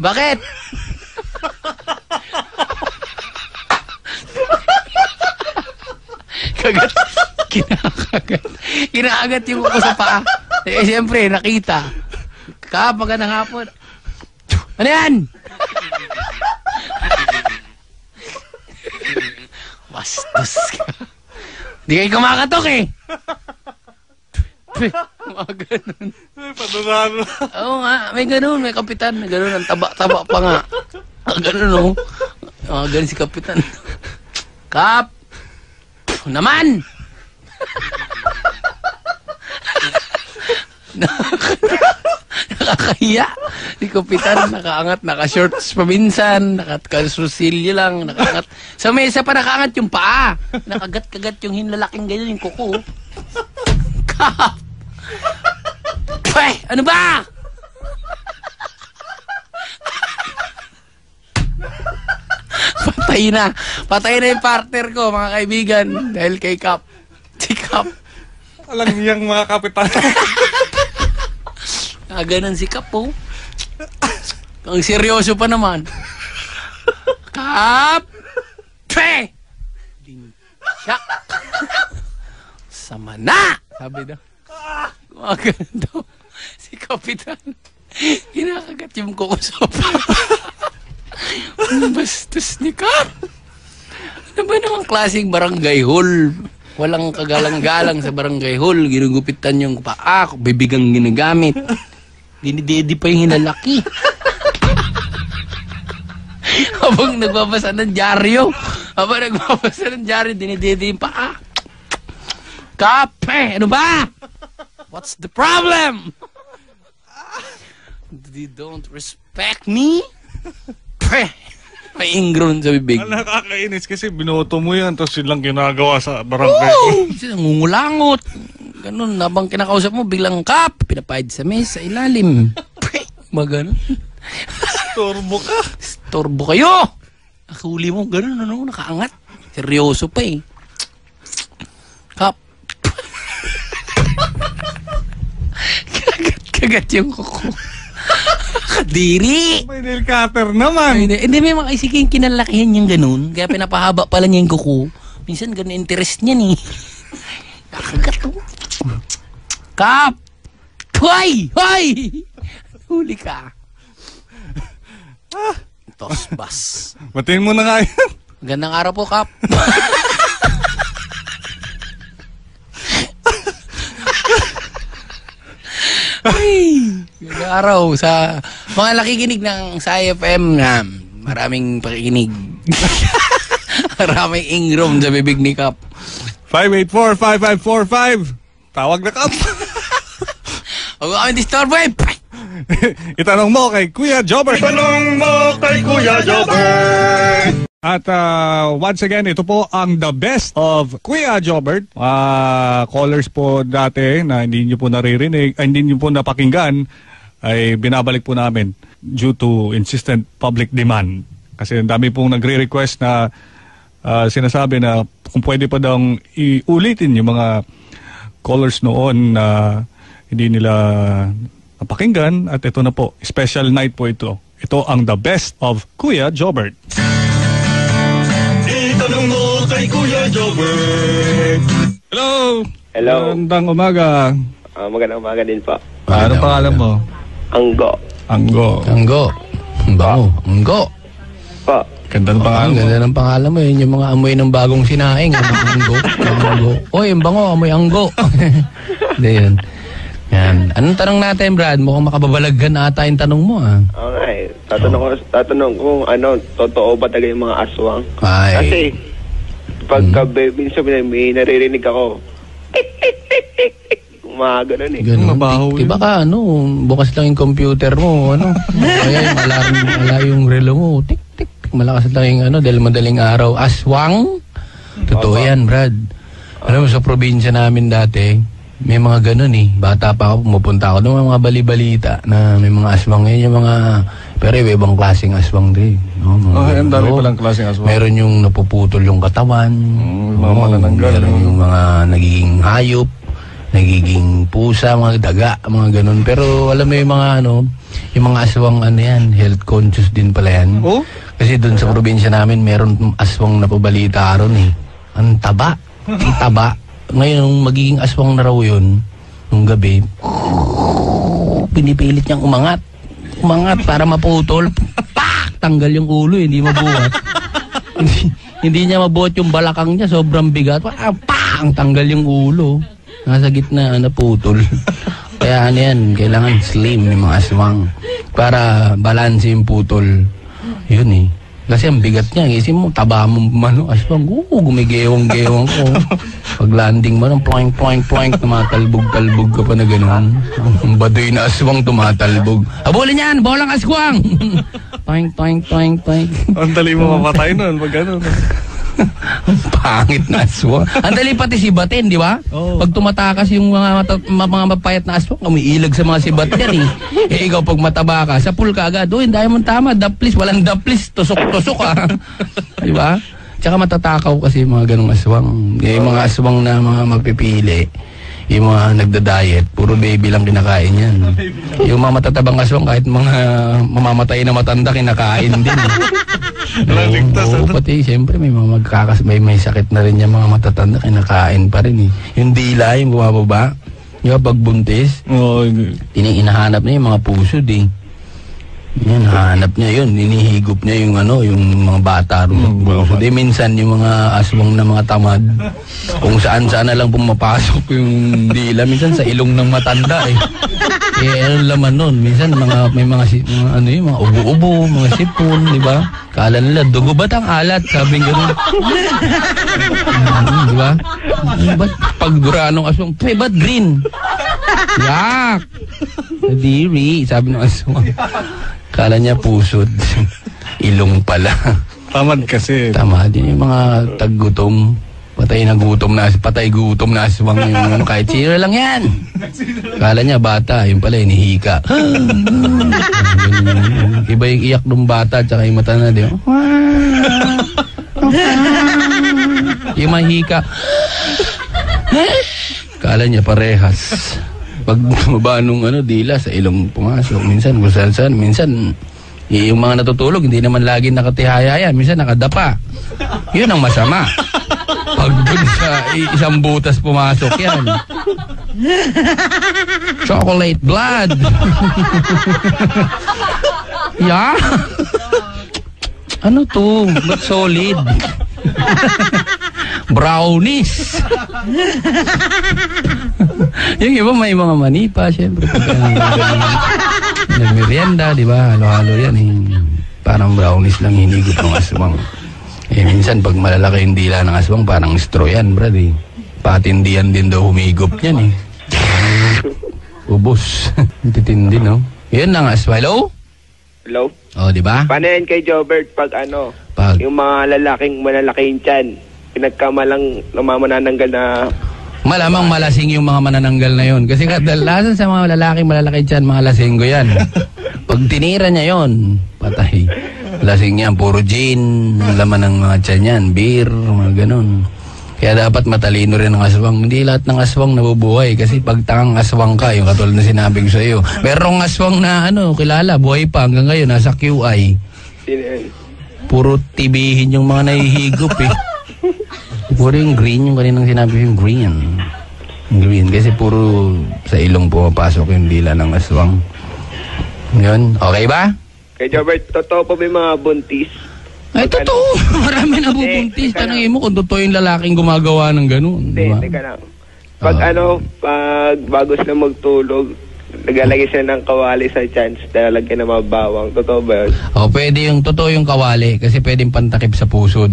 Bakit? Kagat. Kinakagat. Kinakagat yung kuko sa paa. Eh, siyempre, nakita. Kap, magandang hapon. Ano yan? Bastos ka. Di kayo kumakatok eh. Mga ganun. Ay, panunalo. Oo nga, may ganun, may kapitan, may ganun, ang taba-taba pa nga. Ganun, no? Ah, ganun si kapitan. Kap! Naman! Nakakahiya. Si kapitan, nakaangat, naka-shorts pa minsan, naka-susilyo lang, nakaangat. Sa mesa pa nakaangat yung paa. Nakagat-kagat yung hinlalaking ganyan, yung kuko. Kap! Pay, ano ba? Patay na. Patay na yung partner ko, mga kaibigan. Dahil kay Kap. Si Kap. Alang niyang mga kapitan. Ah, ganun si Kap, oh. Ang seryoso pa naman. Kap! Pe! Siya! Sama na! Sabi daw. Gumagano daw. Si Kapitan. Kinakagat yung kukusopa. Ang bastos ni Kap. Ano ba namang klaseng barangay hall? Walang kagalang-galang sa barangay hall. Ginugupitan yung paa, bibigang ginagamit. Dinididi pa yung hinalaki. Habang nagbabasa ng dyaryo. Habang nagbabasa ng dyaryo, dinididi yung paa. Kape! Ano ba? What's the problem? They don't respect me? Pre! May ingron sa bibig. Ang nakakainis kasi binoto mo yan tapos yun lang ginagawa sa barangay. Kasi nangungulangot. Ganun, habang kinakausap mo, biglang kap, pinapahid sa mesa, sa ilalim. Pre, magano. Turbo ka. Torbo kayo! Nakahuli mo, ganun, ano, nakaangat. Seryoso pa eh. Kap. Kagat, yung kuko. Kadiri! May nail cutter Ay, naman. Hindi, hindi may mga sige kinalakihan niyang ganun. Kaya pinapahaba pala niya yung kuko. Minsan ganun interest niya ni. Nakagat to. Kap! Hoy! Hoy! Huli ka. Tosbas. Batiin mo na nga yan. Gandang araw po, Kap. Gandang araw sa mga nakikinig ng sa IFM na maraming pakikinig. maraming ingroom sa bibig ni Kap. 584-5545. Tawag na kap. Huwag kami disturbo eh. Itanong mo kay Kuya Jobber. Tanong mo kay Kuya Jobber. At uh, once again, ito po ang the best of Kuya Jobert. Uh, callers po dati na hindi nyo po naririnig, ay, hindi nyo po napakinggan, ay binabalik po namin due to insistent public demand. Kasi ang dami pong nagre-request na uh, sinasabi na kung pwede pa daw iulitin yung mga callers noon na hindi nila napakinggan. At ito na po, special night po ito. Ito ang the best of Kuya Jobert. Kay Kuya Jobber. Hello! Hello. Magandang umaga. Ah, magandang umaga din po. ano pangalan mo? Anggo. Anggo. Anggo. Ang bango. Anggo. Po. Ganda ng Ang pangalan mo. ganda ng pangalan mo. Yun yung mga amoy ng bagong sinaing. Ano, anggo. anggo. Oy, ang bango. Amoy anggo. Hindi yun. Yan. Anong tanong natin, Brad? Mukhang makababalaghan ata yung tanong mo, ah. Eh. Tatanong ko, tatanong ko kung ano, totoo ba talaga yung mga aswang? Ay. Kasi, pagka mm. minsan may, may naririnig ako, tik, tik, tik, tik, tik, mga ganun eh. Ganun. Mabaho Di, di ba ka, ano, bukas lang yung computer mo, ano. Kaya yung alarm, wala yung relo mo. Tik, tik, tik. Malakas lang yung, ano, dahil madaling araw. Aswang? Totoo yan, Brad. Alam mo, sa probinsya namin dati, may mga ganun eh. Bata pa ako, pumupunta ako may mga bali-balita na may mga aswang. Yan yung mga, pero iba ibang klaseng aswang din. No? Mga Oh, ang dami Oo. palang klaseng aswang. Meron yung napuputol yung katawan. Mm, mga manananggal, Meron no? yung mga nagiging hayop, nagiging pusa, mga daga, mga ganun. Pero alam mo yung mga ano, yung mga aswang ano yan, health conscious din pala yan. Oh? Kasi doon sa probinsya namin, meron aswang na pabalita ron eh. Ang taba. Ang taba. Ngayon, magiging aswang na raw yun, nung gabi, pinipilit niyang umangat. Umangat para maputol. Pak! Tanggal yung ulo, eh, hindi mabuhat. hindi, hindi niya mabuhat yung balakang niya, sobrang bigat. Ah, Pang! Tanggal yung ulo. Nasa gitna, naputol. Kaya ano yan, kailangan slim yung mga aswang para balance yung putol. Yun eh. Kasi ang bigat niya, isip mo, taba mo, mano, aswang, oo, gumigewang-gewang ko. Pag landing mo, nang ploink, ploink, ploink, tumatalbog-talbog ka pa na gano'n. Ang baduy na aswang tumatalbog. Habulin yan, bolang aswang! toink, toink, toink, toink. Ang dali mo mapatay nun pag gano'n. Ang pangit na aswang. Ang dali pati sibatin, di ba? Pag tumatakas yung mga, mata- ma- mga mapayat na aswang, umiilag sa mga sibat yan eh. eh ikaw pag mataba ka, sa pool ka agad, uy, dahil mo tama, daplis, walang daplis, tusok-tusok ah. di ba? Tsaka matatakaw kasi mga ganong aswang. Eh, yung mga aswang na mga mapipili, yung mga nagda-diet, puro baby lang kinakain yan. Yung mga matatabang aswang, kahit mga mamamatay na matanda, kinakain din. Walang ligtas, Oo, ano? pati siyempre may mga magkakas, may, may sakit na rin yung mga matatanda, kinakain pa rin eh. Yung dila, yung bumababa, yung pag buntis, Oo, Tini inahanap niya yung mga puso di. Yan, hanap niya yun. Inihigop niya yung ano, yung mga bata Mm, baka- Di minsan yung mga aswang na mga tamad, kung saan saan na lang pumapasok yung dila. Minsan sa ilong ng matanda eh. Eh, ano laman nun? Minsan mga, may mga, mga ano yun, mga ubo-ubo, mga sipon, di ba? Kala nila, dugo ba't ang alat? Sabi nga gano'n. Hmm, di ba? Ano ba't pagdura ng aswang? Pre, ba't green? Yak! Nadiri, sabi ng aswang. Kala niya pusod. Ilong pala. tamad kasi. Tama din yung mga taggutom. Patay na gutom na, patay gutom na aswang yung kahit sino lang yan. Kala niya bata, yung pala inihika. Iba yung iyak ng bata tsaka yung mata na di ba? yung mahika. Kala niya parehas. Pag bumaba nung ano, dila sa ilong pumasok. Minsan kung saan saan. Minsan, yung mga natutulog, hindi naman lagi nakatihaya yan. Minsan nakadapa. Yun ang masama. Pag dun sa isang butas pumasok yan. Chocolate blood. yeah. Ano to? Ba't solid? Brownies. yung iba may mga manipa, syempre. Pag uh, nagmerienda, di ba? Halo-halo yan. Eh. Parang brownies lang hinigop ng aswang. Eh, minsan pag malalaki yung dila ng aswang, parang straw yan, brad. Eh. Patindihan din daw humigop niyan eh. Ubus. Titindi, no? Yun lang aswang. Hello? Hello? Oh, di ba? Paano yan kay Jobert pag ano, Pag yung mga lalaking malalaki yung tiyan, pinagkamalang namamanananggal na Malamang malasing yung mga manananggal na yon. Kasi kadalasan sa mga lalaki malalaki dyan, mga lasinggo yan. Pag tinira niya yon, patay. Lasing yan, puro gin, laman ng mga tiyan yan, beer, mga ganun. Kaya dapat matalino rin ang aswang. Hindi lahat ng aswang nabubuhay. Kasi pag tangang aswang ka, yung katulad na sinabi ko sa iyo. Merong aswang na ano, kilala, buhay pa hanggang ngayon, nasa QI. yun? Puro tibihin yung mga nahihigop eh. Puro yung green, yung kaninang sinabi yung green. Green, kasi puro sa ilong pumapasok yung dila ng aswang. Yun, okay ba? Kay Jobert, totoo pa ba yung mga buntis? Ay, totoo. Marami na bubuntis. Teka Tanangin mo kung totoo yung lalaking gumagawa ng ganun. Hindi, Di ba? teka lang. Pag Ah. ano, pag bago sila magtulog, naglalagay sila ng kawali sa chance, lalagyan ng mga bawang. Totoo ba yun? O, pwede yung totoo yung kawali kasi pwedeng pantakip sa pusod.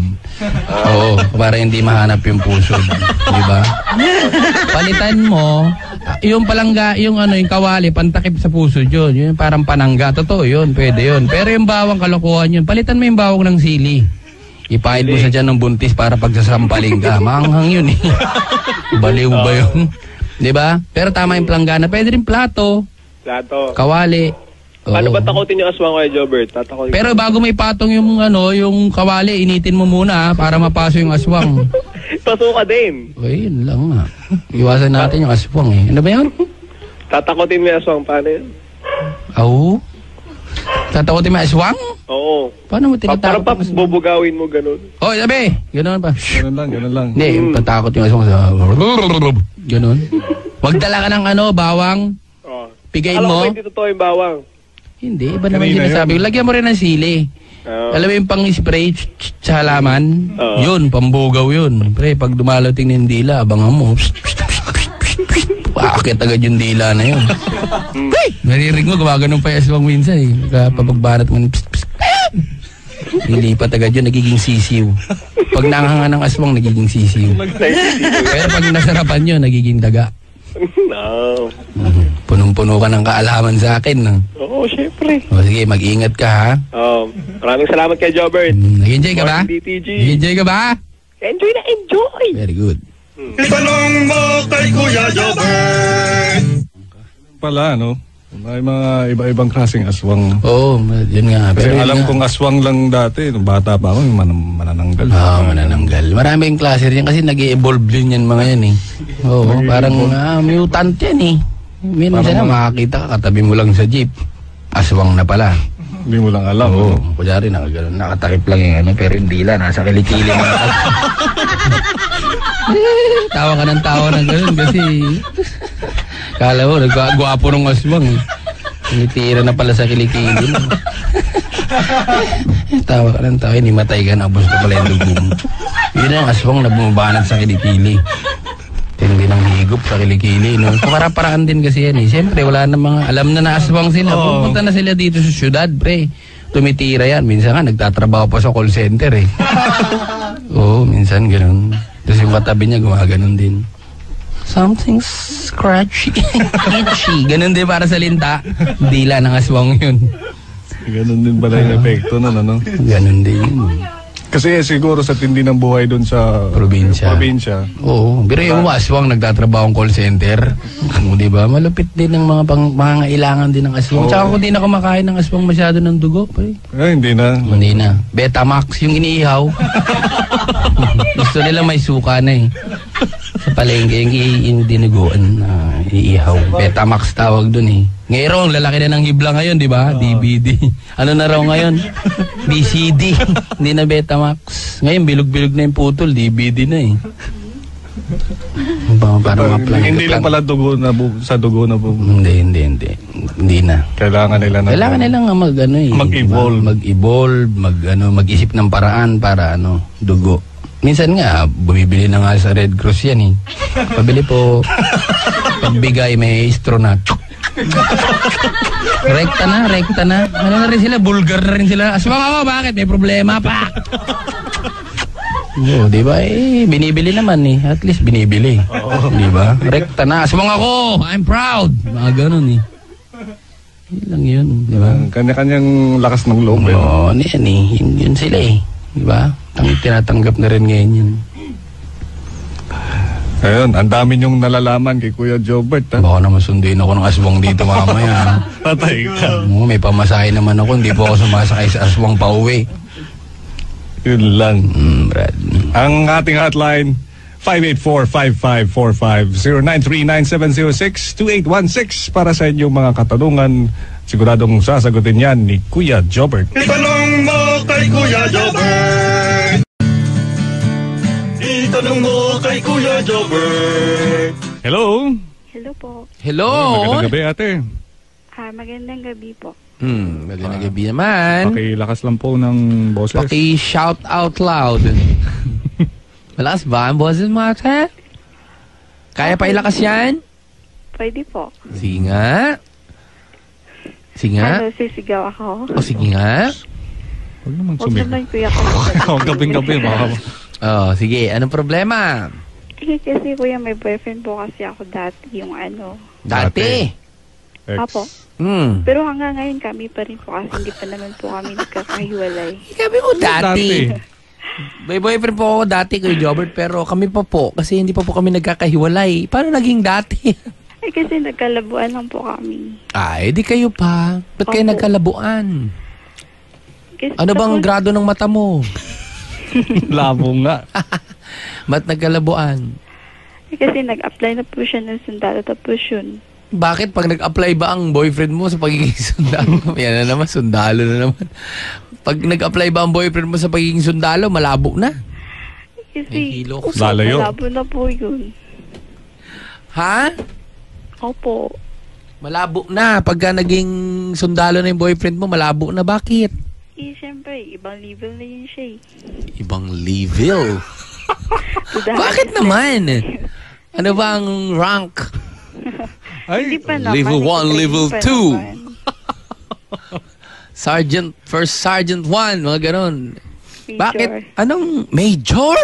Oo, para hindi mahanap yung pusod. Di ba? Palitan mo, ah, yung palangga, yung ano, yung kawali, pantakip sa pusod yun. Yun parang panangga. Totoo yun, pwede yun. Pero yung bawang kalokohan yun, palitan mo yung bawang ng sili. Ipahid mo sa dyan ng buntis para pagsasampaling ka. Maanghang yun eh. Baliw ba yun? Di ba? Pero tama yung planggana. Pwede rin plato, Plato. kawali. Paano Oo. ba takutin yung aswang kay Jobert? Tatakotin Pero bago may patong yung ano, yung kawali, initin mo muna ah, para mapaso yung aswang. Pasuka din. O, yun lang nga. Iwasan natin yung aswang eh. Ano ba yan? Tatakotin mo yung aswang. Paano yun? Aw? Tatakotin mo yung aswang? Oo. Paano mo Pa- tinatakot Parang pa yung aswang? bubugawin mo ganun. Oh, sabi! Ganon pa. Ganun lang, ganun lang. Hindi, yung tatakot yung aswang sa... Ganon. Huwag dala ka ng ano, bawang. Oh. Pigayin Alam mo. ko hindi totoo yung bawang. Hindi, iba naman Kanina sinasabi ko. Lagyan mo rin ng sili. Oo. Alam mo yung pang-spray sa halaman? Oo. Yun, pambugaw yun. Pre, pag dumalating ng dila, abangan mo. Paakit agad yung dila na yun. Hey! Narinig mo, gumaganon pa yung aswang minsan eh. Kapapagbanat mo, psst, psst. Lilipat agad yun, nagiging sisiw. Pag nanghanga ng aswang, nagiging sisiw. Pero pag nasarapan yun, nagiging daga. no. Mhm. Punong-puno ka ng kaalaman sa akin. No? Oo, syempre. O sige, mag-ingat ka ha. Oh, maraming salamat kay Jobert. Mm, Nag-enjoy ka ba? Morning, DTG. Nag-enjoy ka ba? Enjoy na enjoy! Very good. Itanong mo kay Kuya Jobert. Pala, no? May mga iba-ibang klaseng aswang. Oo, yun nga. Kasi Pero alam nga. kong aswang lang dati, nung bata pa ako, yung man- manananggal. Oo, manananggal. Maraming klase rin kasi nag evolve din yan mga yan eh. Oo, parang ah, mutant yan eh. Minsan na makakita ka, katabi mo lang sa jeep. Aswang na pala. Hindi mo lang alam. Oo, kunyari nakagano, nakatakip lang yung ano, pero hindi lang, nasa kilikili mo. tawa ka ng tawa ng ganun kasi kala mo, nagwapo ng aswang eh. Tinitira na pala sa kilikili mo. tawa ka ng tawa, hindi matay ka, nabos na pala yung dugo mo. Yun ang aswang na bumabanat sa kilikili. Tindi ng higop sa kilikili, no? Para-paraan din kasi yan eh. Siyempre, wala na mga, alam na na aswang sila. Pupunta na sila dito sa syudad, pre. Tumitira yan. Minsan nga, nagtatrabaho pa sa call center eh. Oo, minsan ganun. Tapos yung katabi niya, gumaganon din. Something scratchy. Itchy. Ganun din para sa linta. Dila ng aswang yun. Ganun din pala yung epekto nun, ano? Ganun din yun. Kasi siguro sa tindi ng buhay doon sa Probinsya. probinsya. Oo. Pero yung aswang nagtatrabaho ng call center. O, di ba? Malupit din ng mga pang, mga kailangan din ng aswang. Tsaka kung di na kumakain ng aswang masyado ng dugo, pre. Eh, hindi na. Hindi na. Betamax, yung iniihaw. Gusto nila may suka na eh. Sa palengke, yung, i- yung dinuguan na iihaw. Betamax tawag dun eh. Ngayon, lalaki na ng hibla ngayon, di ba? DVD. Ano na raw ngayon? VCD. Hindi na Betamax. Ngayon, bilog-bilog na yung putol. DVD na eh. Ba, parang mga plank- hindi lang pala dugo na bu- sa dugo na bu- Hindi, hindi, hindi. Hindi na. Kailangan nila na. Kailangan nilang mag ano eh, Mag-evolve. Mag-evolve, mag ano, mag-isip ng paraan para ano, dugo. Minsan nga bumibili na nga sa Red Cross yan eh. Pabili po. Pagbigay may istro na. rekta na, rekta na. Ano na rin sila, bulgar na rin sila. Aswang ako, bakit? May problema pa. Oo, di ba? Eh, binibili naman eh. At least binibili. Di ba? Rekta na. Aswang ako! I'm proud! Mga ganun eh. Yun lang yun, di ba? Ang Kanya-kanyang lakas ng loob. eh. Oo, ano yan eh. Yun, yun sila eh. Di ba? Tang tinatanggap na rin ngayon yun. Ayun, ang dami niyong nalalaman kay Kuya Jobert. Ha? Baka naman sunduin ako ng aswang dito mamaya. Patay ka. Oo, may pamasahe naman ako. Hindi po ako sumasakay sa aswang pa uwi. Yun lang. Hmm, Brad. Ang ating hotline, 584-554-50939-706-2816 para sa inyong mga katanungan. Siguradong sasagutin yan ni Kuya Jobert. Itanong mo kay Kuya Jobert. Itanong mo kay Kuya Jobert. Hello? Hello po. Hello! Magandang gabi ate. Ah, magandang gabi po. Hmm, magandang gabi naman. Pakilakas lang po ng boses. Paki-shout out loud. Malakas ba ang boses mo, ate? Kaya pa ilakas yan? Pwede po. Sige nga. Sige nga. Ano, sisigaw ako? O sige nga. Huwag naman Huwag naman kuya ko. Huwag gabing-gabi. Baka Oh, sige. Anong problema? Eh, kasi kuya, may boyfriend po kasi ako dati, yung ano. Dati. ex. Apo. Hmm. Pero hanggang ngayon kami pa rin po kasi hindi pa naman po kami nagkakahiwalay. Sabi mo dati. May boyfriend po ako dati kay Jobert pero kami pa po kasi hindi pa po kami nagkakahiwalay. Paano naging dati? Eh, kasi nagkalabuan lang po kami. Ay, di kayo pa. Ba't kayo Opo. nagkalabuan? Kasi Ano bang tapos- grado ng mata mo? Labo nga. Ba't nagkalabuan? Eh, kasi nag-apply na po siya ng sundalo tapos yun. Bakit pag nag-apply ba ang boyfriend mo sa pagiging sundalo? Yan na naman, sundalo na naman. Pag nag-apply ba ang boyfriend mo sa pagiging sundalo, malabo na. May Kasi, hilo Lalayo. malabo na po yun. Ha? Opo. Malabo na. Pagka naging sundalo na yung boyfriend mo, malabo na. Bakit? Eh, syempre, ibang level na yun siya eh. Ibang level. Bakit naman? Ano ba ang rank? Hindi Ay, pa naman. Level one, nagtatrain level pa two. naman. Sergeant, first sergeant one, mga ganun. Major. Bakit? Anong major?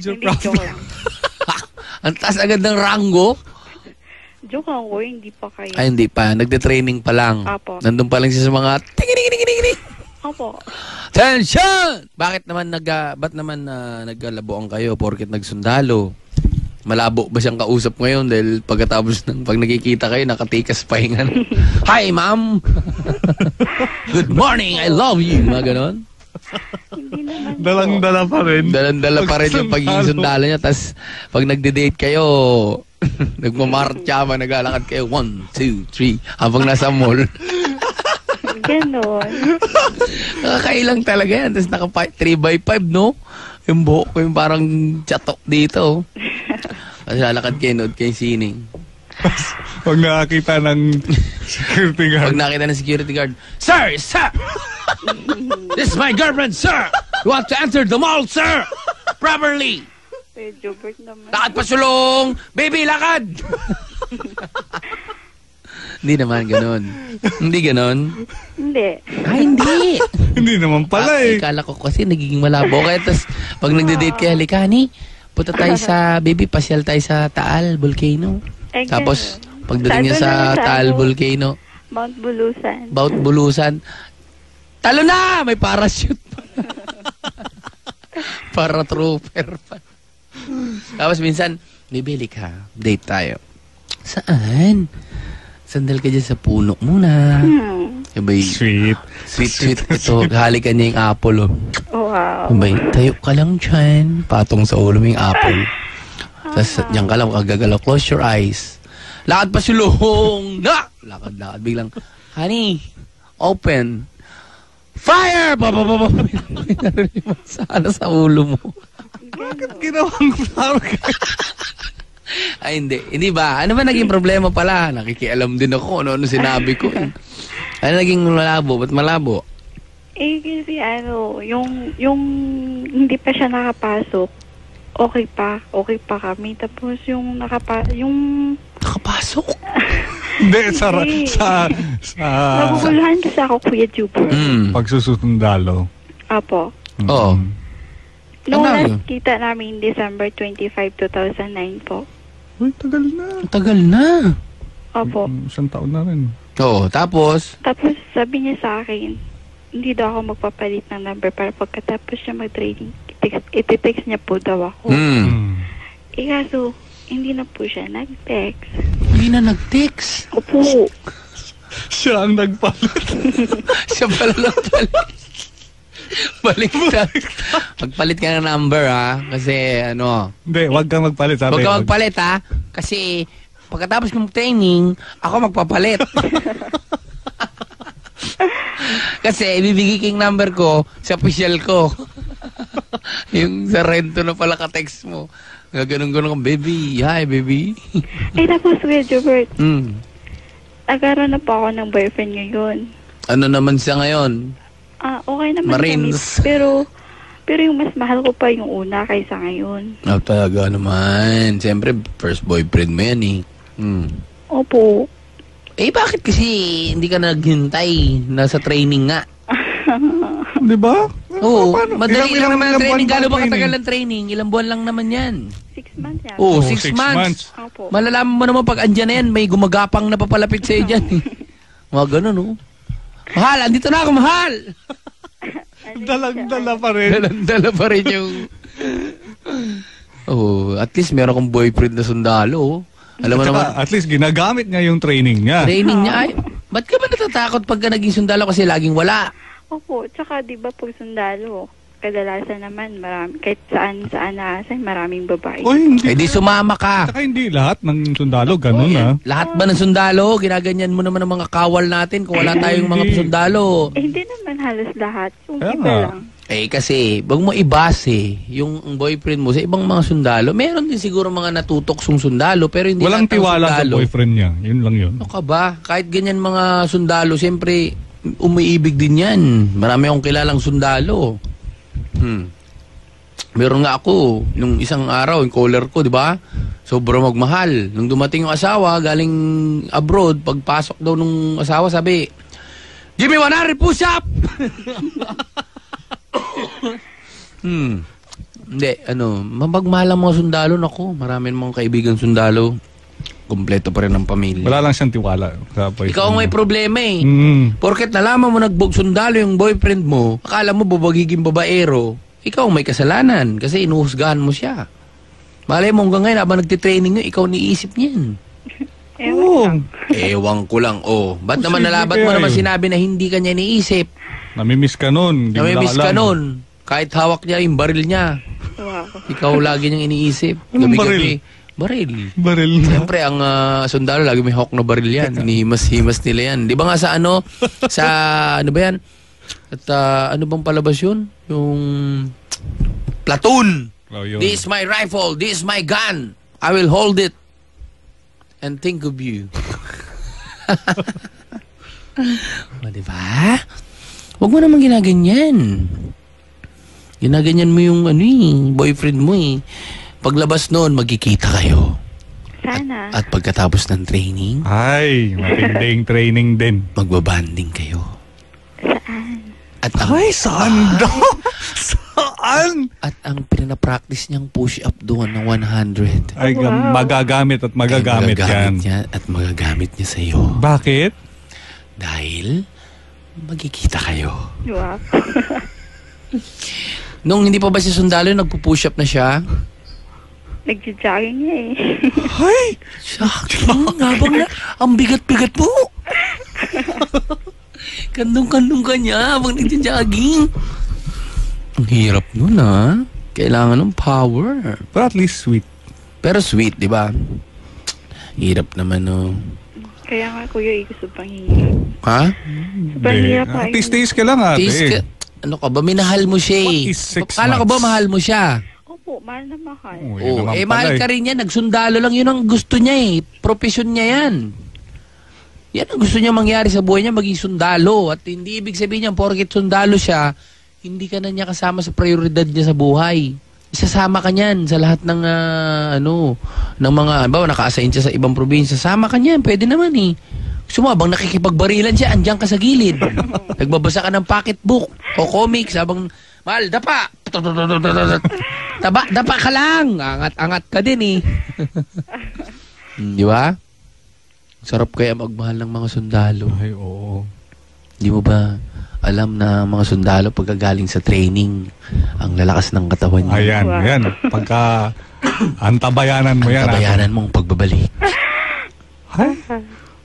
Joke lang. Ang taas agad ng rango? Joke lang ko, hindi pa kayo. Ay, hindi pa. Nagde-training pa lang. Apo. Nandun pa lang siya sa mga tingininginingining. Opo. Tension! Bakit naman nag ba't naman uh, nagkalabuan kayo porket nagsundalo? Malabo ba siyang kausap ngayon dahil pagkatapos ng pag nakikita kayo, nakatikas pahinga. na. Hi, ma'am! Good morning, I love you! Mga ganon. Dalang-dala pa rin. Dalan-dala pa rin yung pagiging sundalo niya. Tapos, pag nagde-date kayo, nagmamarcha ba, naglalakad kayo, one, two, three, habang nasa mall. Ganon. Nakakailang talaga yan. Tapos naka 3 by 5 no? Yung buhok ko yung parang chatok dito. Tapos lalakad kayo, nood kayo sining. Pag nakakita ng security guard. Pag nakita ng security guard, Sir! Sir! This is my girlfriend, sir! You want to enter the mall, sir! Properly! Kuya Jobert naman. Lakad pa sulong! Baby, lakad! Hindi naman ganon. Hindi ganon. Hindi. Ay, hindi. Hindi naman pala Ah, eh. Akala ko kasi nagiging malabo. Kaya tas, pag nagde-date kayo, halika, honey, punta tayo sa, baby, pasyal tayo sa Taal, Volcano. Eh, Tapos, ganon. pagdating niya sa Taal, ano, Volcano, Mount Bulusan. Bout Bulusan, talo na! May parachute pa. Para trooper pa. Tapos minsan, bibili ka, date tayo. Saan? Sandal ka dyan sa puno muna. Hmm. Sabay, Sweet. sweet, sweet. Ito, halikan niya yung apple, oh. Wow. Sabay, tayo ka lang dyan. Patong sa ulo mo yung apple. Tapos, diyan ka lang, kagagalaw. Close your eyes. Lakad pa sulong! Na! Lakad, lakad. Biglang, honey, open. Fire! Ba, ba, ba, ba. Sana sa ulo mo. Bakit ginawang flower Ay, hindi. Hindi ba? Ano ba naging problema pala? Nakikialam din ako ano-ano sinabi ko. eh. Ano naging malabo? Ba't malabo? Eh, kasi ano, yung, yung hindi pa siya nakapasok, okay pa, okay pa kami. Tapos yung nakapa, yung Nakapasok? Hindi, sa, Hindi. sa, sa naguguluhan kasi ako, Kuya Juber. Mm. pagsusundalo. Apo. Oo. Nung Ano last kita namin, December 25, 2009 po. Uy, tagal na. Ang tagal na. Opo. Mm, Isang taon na rin. Oo, tapos, Tapos sabi niya sa akin, hindi daw ako magpapalit ng number para pagkatapos siya mag-training, itext, iti-text niya po daw ako. hmm. Mm. Eh kaso, hindi na po siya nag-text. Hindi na nag-text. Opo. Siya ang nagpalit. Siya pala nagpalit. Baliktad. Magpalit ka ng number ha. Kasi ano, Hindi, wag kang magpalit. Sabi, huwag ka wag. magpalit ha. Kasi pagkatapos ng training, ako magpapalit. Kasi ibibigay ko yung number ko sa official ko. yung sa rento na pala ka-text mo. Gaganon-ganon ka, baby. Hi, baby. Eh tapos, Kuya Jobert, Hmm. nagkaroon na po ako ng boyfriend ngayon. Ano naman siya ngayon? Ah, okay naman Marines. kami. Pero, pero yung mas mahal ko pa yung una kaysa ngayon. Oh, talaga naman. Siyempre, first boyfriend mo yan eh. Hmm. Opo. Eh, bakit kasi hindi ka naghintay? Nasa training nga. Di ba? Oo, Paano? madali Ilang- lang ilang- naman ang ilang training. buwan ba Gano'n ba katagal training? ang training? Ilang buwan lang naman yan. Six months yan. Oo, Oo, six, six months. months. Opo. Malalaman mo naman pag andyan na yan, may gumagapang na papalapit sa'yo dyan. eh. Mga ganun, oh. Mahal, andito na ako, mahal! Dalang-dala pa rin. Dalandala pa rin yung... oh, at least meron kang boyfriend na sundalo. Alam mo naman, at least ginagamit niya yung training niya. training niya ay... Ba't ka ba natatakot pagka naging sundalo kasi laging wala? Opo. Tsaka, di ba, pag sundalo, kadalasan naman, marami, kahit saan saan naasan, maraming babae. Uy, hindi. Eh di sumama ka. Saka hindi lahat ng sundalo, ganun ah. Lahat ba ng sundalo? Ginaganyan mo naman ang mga kawal natin kung wala tayong mga Hindi. sundalo. Eh, hindi naman halos lahat. Yung Kaya iba nga. lang. Eh kasi, wag mo ibase yung boyfriend mo sa ibang mga sundalo. Meron din siguro mga natutoksong sundalo pero hindi Walang lahat ng tiwala sa sundalo. boyfriend niya. Yun lang yun. Ano ka ba? Kahit ganyan mga sundalo, siyempre umiibig din yan. Marami akong kilalang sundalo. Hmm. Meron nga ako, nung isang araw, yung caller ko, di ba? Sobrang magmahal. Nung dumating yung asawa, galing abroad, pagpasok daw nung asawa, sabi, Jimmy, 100 push-up! hmm. Hindi, ano, mapagmahal ang mga sundalo, nako. Marami namang kaibigan sundalo. Kompleto pa rin ang pamilya. Wala lang siyang tiwala sa boyfriend. Ikaw ang may problema eh. Mm. Porket nalaman mo nagbog sundalo yung boyfriend mo, akala mo babagiging babaero, ikaw ang may kasalanan kasi inuhusgahan mo siya. Malay mo hanggang ngayon, habang nagtitraining nyo, ikaw niisip niyan. Ewan lang. Ewan ko lang, oh. Ba't naman Posible nalabat mo naman eh. sinabi na hindi ka niya niisip? Namimiss ka nun. Lang Namimiss ka nun. Kahit hawak niya yung baril niya. Wow. Ikaw lagi niyang iniisip. Anong Gabi-gabi. Baril. Baril na. Siyempre, ang ah, sundalo, lagi may hawk na baril yan. Hinihimas-himas nila yan. Di ba nga sa ano, sa ano ba yan? At ah, ano bang palabas yun? Yung platoon. Oh, yun. This is my rifle. This is my gun. I will hold it. And think of you. o, di ba? Huwag mo naman ginaganyan. Ginaganyan mo yung ano eh, boyfriend mo eh. Paglabas noon, magkikita kayo. Sana. At pagkatapos ng training, Ay, matinding training din. magbabanding kayo. Saan? At ang, Ay, saan daw? saan? at ang pinapractice niyang push-up doon ng 100. Ay, Wow. magagamit at magagamit, ay yan. niya at magagamit niya sa iyo. Bakit? Dahil magkikita kayo. Wow. Nung hindi pa ba si Sundalo, nagpo-push up na siya? Nagja-jogging niya eh. Ay! Shocking! Habang na, ang bigat-bigat mo! Kandong-kandong ka niya habang nagja-jogging. Ang hirap nun ah. Kailangan ng power. But at least sweet. Pero sweet, di ba? Hirap naman no. Kaya nga kuya, eh, gusto pang hingi. Ha? Sobrang hirap eh. Tis-tis ka lang ate. Tis ka, ano ka ba? Minahal mo siya eh. What is six Kala ko ba months? mahal mo siya? Opo, mahal na mahal. Oh, yun Oo, naman eh pala mahal ka rin yan. Nagsundalo lang yun ang gusto niya eh. Profesyon niya yan. Yan ang gusto niya mangyari sa buhay niya, maging sundalo. At hindi ibig sabihin niya, porket sundalo siya, hindi ka na niya kasama sa prioridad niya sa buhay. Isasama ka niyan sa lahat ng ah, ano, ng mga, ba, naka-assign siya sa ibang probinsya, sama ka niyan, pwede naman eh. Gusto mo, habang nakikipagbarilan siya, andyan ka sa gilid. Nagbabasa ka ng pocketbook o comics, habang, mahal, dapa! Taba, dapa ka lang! Angat-angat ka din eh. Hmm, Di ba? Sarap kaya magmahal ng mga sundalo. Ay, oo. Di mo ba alam na mga sundalo pagkagaling sa training, ang lalakas ng katawan niya. Ayan, Wow. yan. Pagka antabayanan mo yan. ate. tabayanan mong pagbabalik. Ay,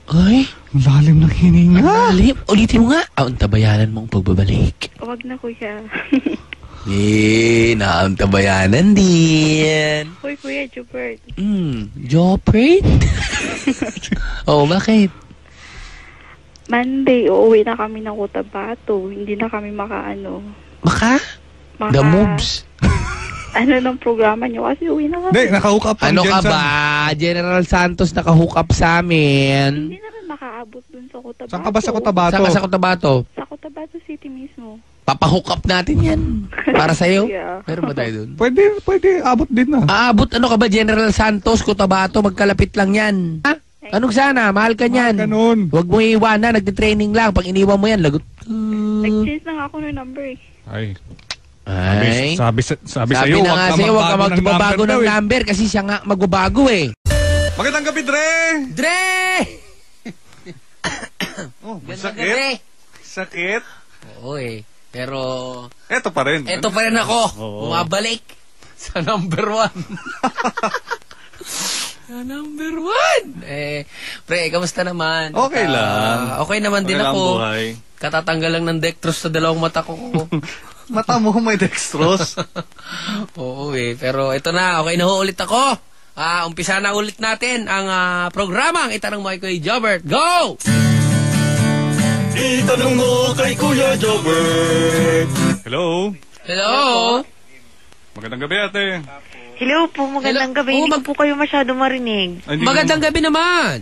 Ay, lalim ng hininga. lalim. Ulitin mo nga. Ah, Ang tabayanan mong pagbabalik. Huwag na kuya. Eh, naantabayanan din. Hoy kuya, Jubert. Hmm, Jopert? oh, bakit? Monday, uuwi na kami ng Cotabato. Hindi na kami makaano. Baka? Maka, The moves. Ano ng programa niyo? Kasi uwi na kami. Hindi, nakahook up ang Ano ka ba? General Santos nakahook up sa amin. Hindi na rin makaabot dun sa Cotabato. Saan ka ba sa Cotabato? Saan ka sa Cotabato? Sa Cotabato City mismo. Papahook up natin yan. Para sa'yo. Yeah. Meron ba tayo dun? Pwede, pwede. Abot din na. Aabot ano ka ba, General Santos, Cotabato, magkalapit lang yan. Ha? Anong sana? Mahal ka niyan. Ganun. Huwag mo iiwanan, nagtitraining lang. Pag iniwan mo yan, lagot. Nag-change na nga ako ng number eh. Ay. Ay. Sabi, sa- sabi, Sabi sa'yo, na huwag nga ka sa'yo, huwag ka ng magbabago ng daw eh. number kasi siya nga magbabago eh. Magandang gabi, Dre! Dre! Oh, sakit. Sakit. Oo eh. Pero, Eto pa rin. eto pa rin ako. Oo. Bumabalik sa number one. sa number one. Eh, pre, kamusta naman? Okay Ah, lang. okay naman din Okay lang ako. buhay. Katatanggal lang ng Dextrose sa dalawang mata ko. Mata mo may dextrose. Oo eh. Pero ito na, okay na ho ulit ako. Ah, umpisa na ulit natin ang ah, programa. Ang itanong mo kay Jobert. Go! Itanong mo kay Kuya Jobert. Hello. Hello? Magandang gabi, ate. Hello po, magandang Hello. gabi. Oo, Hindi mag- ko po kayo masyado marinig. Ay, hindi Magandang gabi naman.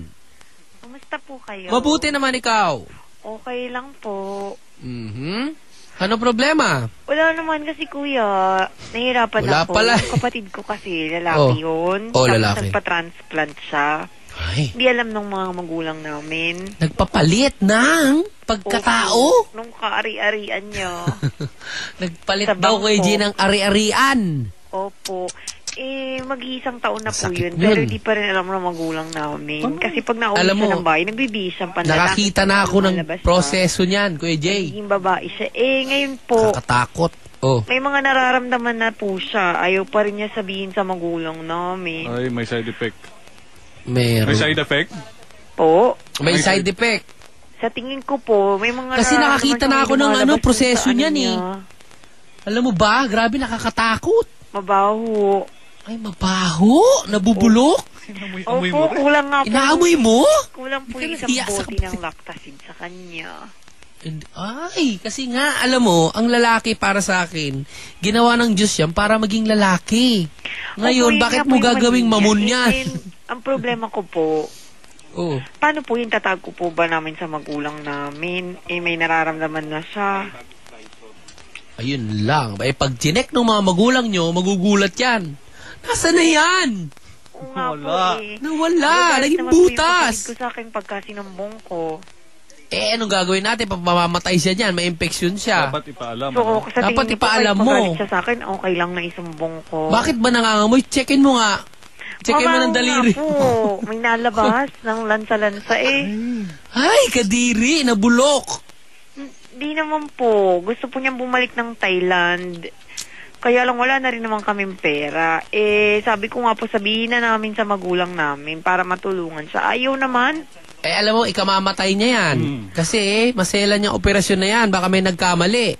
Kumusta po kayo? Mabuti naman ikaw. Okay lang po. Mhm. Ano problema? Wala naman kasi kuya. Nahirapan Wala ako. pala. Yung kapatid ko kasi, lalaki yun. Oh, Tapos lalaki. nagpa-transplant siya. Ay, Hindi alam ng mga magulang namin. nagpapalit ng pagkatao. Nung kaari-arian niya. Nagpalit Sa daw kay bangko. G ng ari-arian. Opo. Eh, mag-iisang taon na po Sakit yun. Pero yun. hindi pa rin alam ng magulang namin. Kasi pag nauwi Alam siya mo, ng bahay, nagbibihis ang panlalaki. Nakakita na ako ng proseso niyan, Kuya Jay. Naging babae siya. Eh, ngayon po, Kakatakot. Oh. May mga nararamdaman na po siya. Ayaw pa rin niya sabihin sa magulang namin. Ay, may side effect. Meron. May side effect? Po. May side effect. Sa tingin ko po, may mga Kasi nararamdaman nakakita na ako ng lumalabas ano, sa proseso ano niyan eh. niya. Alam mo ba? Grabe nakakatakot. Mabaho. Ay, mabaho? Nabubulok? Opo, kulang nga po. Inaamoy mo? Kulang po Huwag ka yung isang nahiya sa bote ng lactacid sa kanya. And- Ay, kasi nga, alam mo, ang lalaki para sa akin, ginawa ng Diyos yan para maging lalaki. Ngayon, Opo, yun bakit nga mo yung gagawing mali mamon niya. yan? And ang problema ko po, Oh. paano po yung tatag ko po ba namin sa magulang namin? Eh, may nararamdaman na siya. Ayun lang. Eh, pag chinek ng mga magulang nyo, magugulat yan. Nasaan na yan? Oo nga po eh. Nawala. Magalit Naging naman po yung butas. kapatid ko sa akin pagka sinumbong ko. Eh, anong gagawin natin? Pag mamamatay siya dyan, may infection siya. Dapat ipaalam. So, ano? sa Dapat tingin ipaalam kahit mo. magalit siya sa akin, okay lang na isumbong ko. Bakit ba nangangamoy? Checkin mo nga. Checkin mo ng Mabaho nga daliri. po. May nalabas ng lansa-lansa eh. Ay, kadiri. Nabulok. Di naman po. Gusto po niyang bumalik ng Thailand. Kaya lang wala na rin naman kaming pera. Eh, sabi ko nga po sabihin na namin sa magulang namin para matulungan siya. Ayaw naman. Eh, alam mo, ikamamatay niya yan. Kasi, masela niyang operasyon na yan. Baka may nagkamali.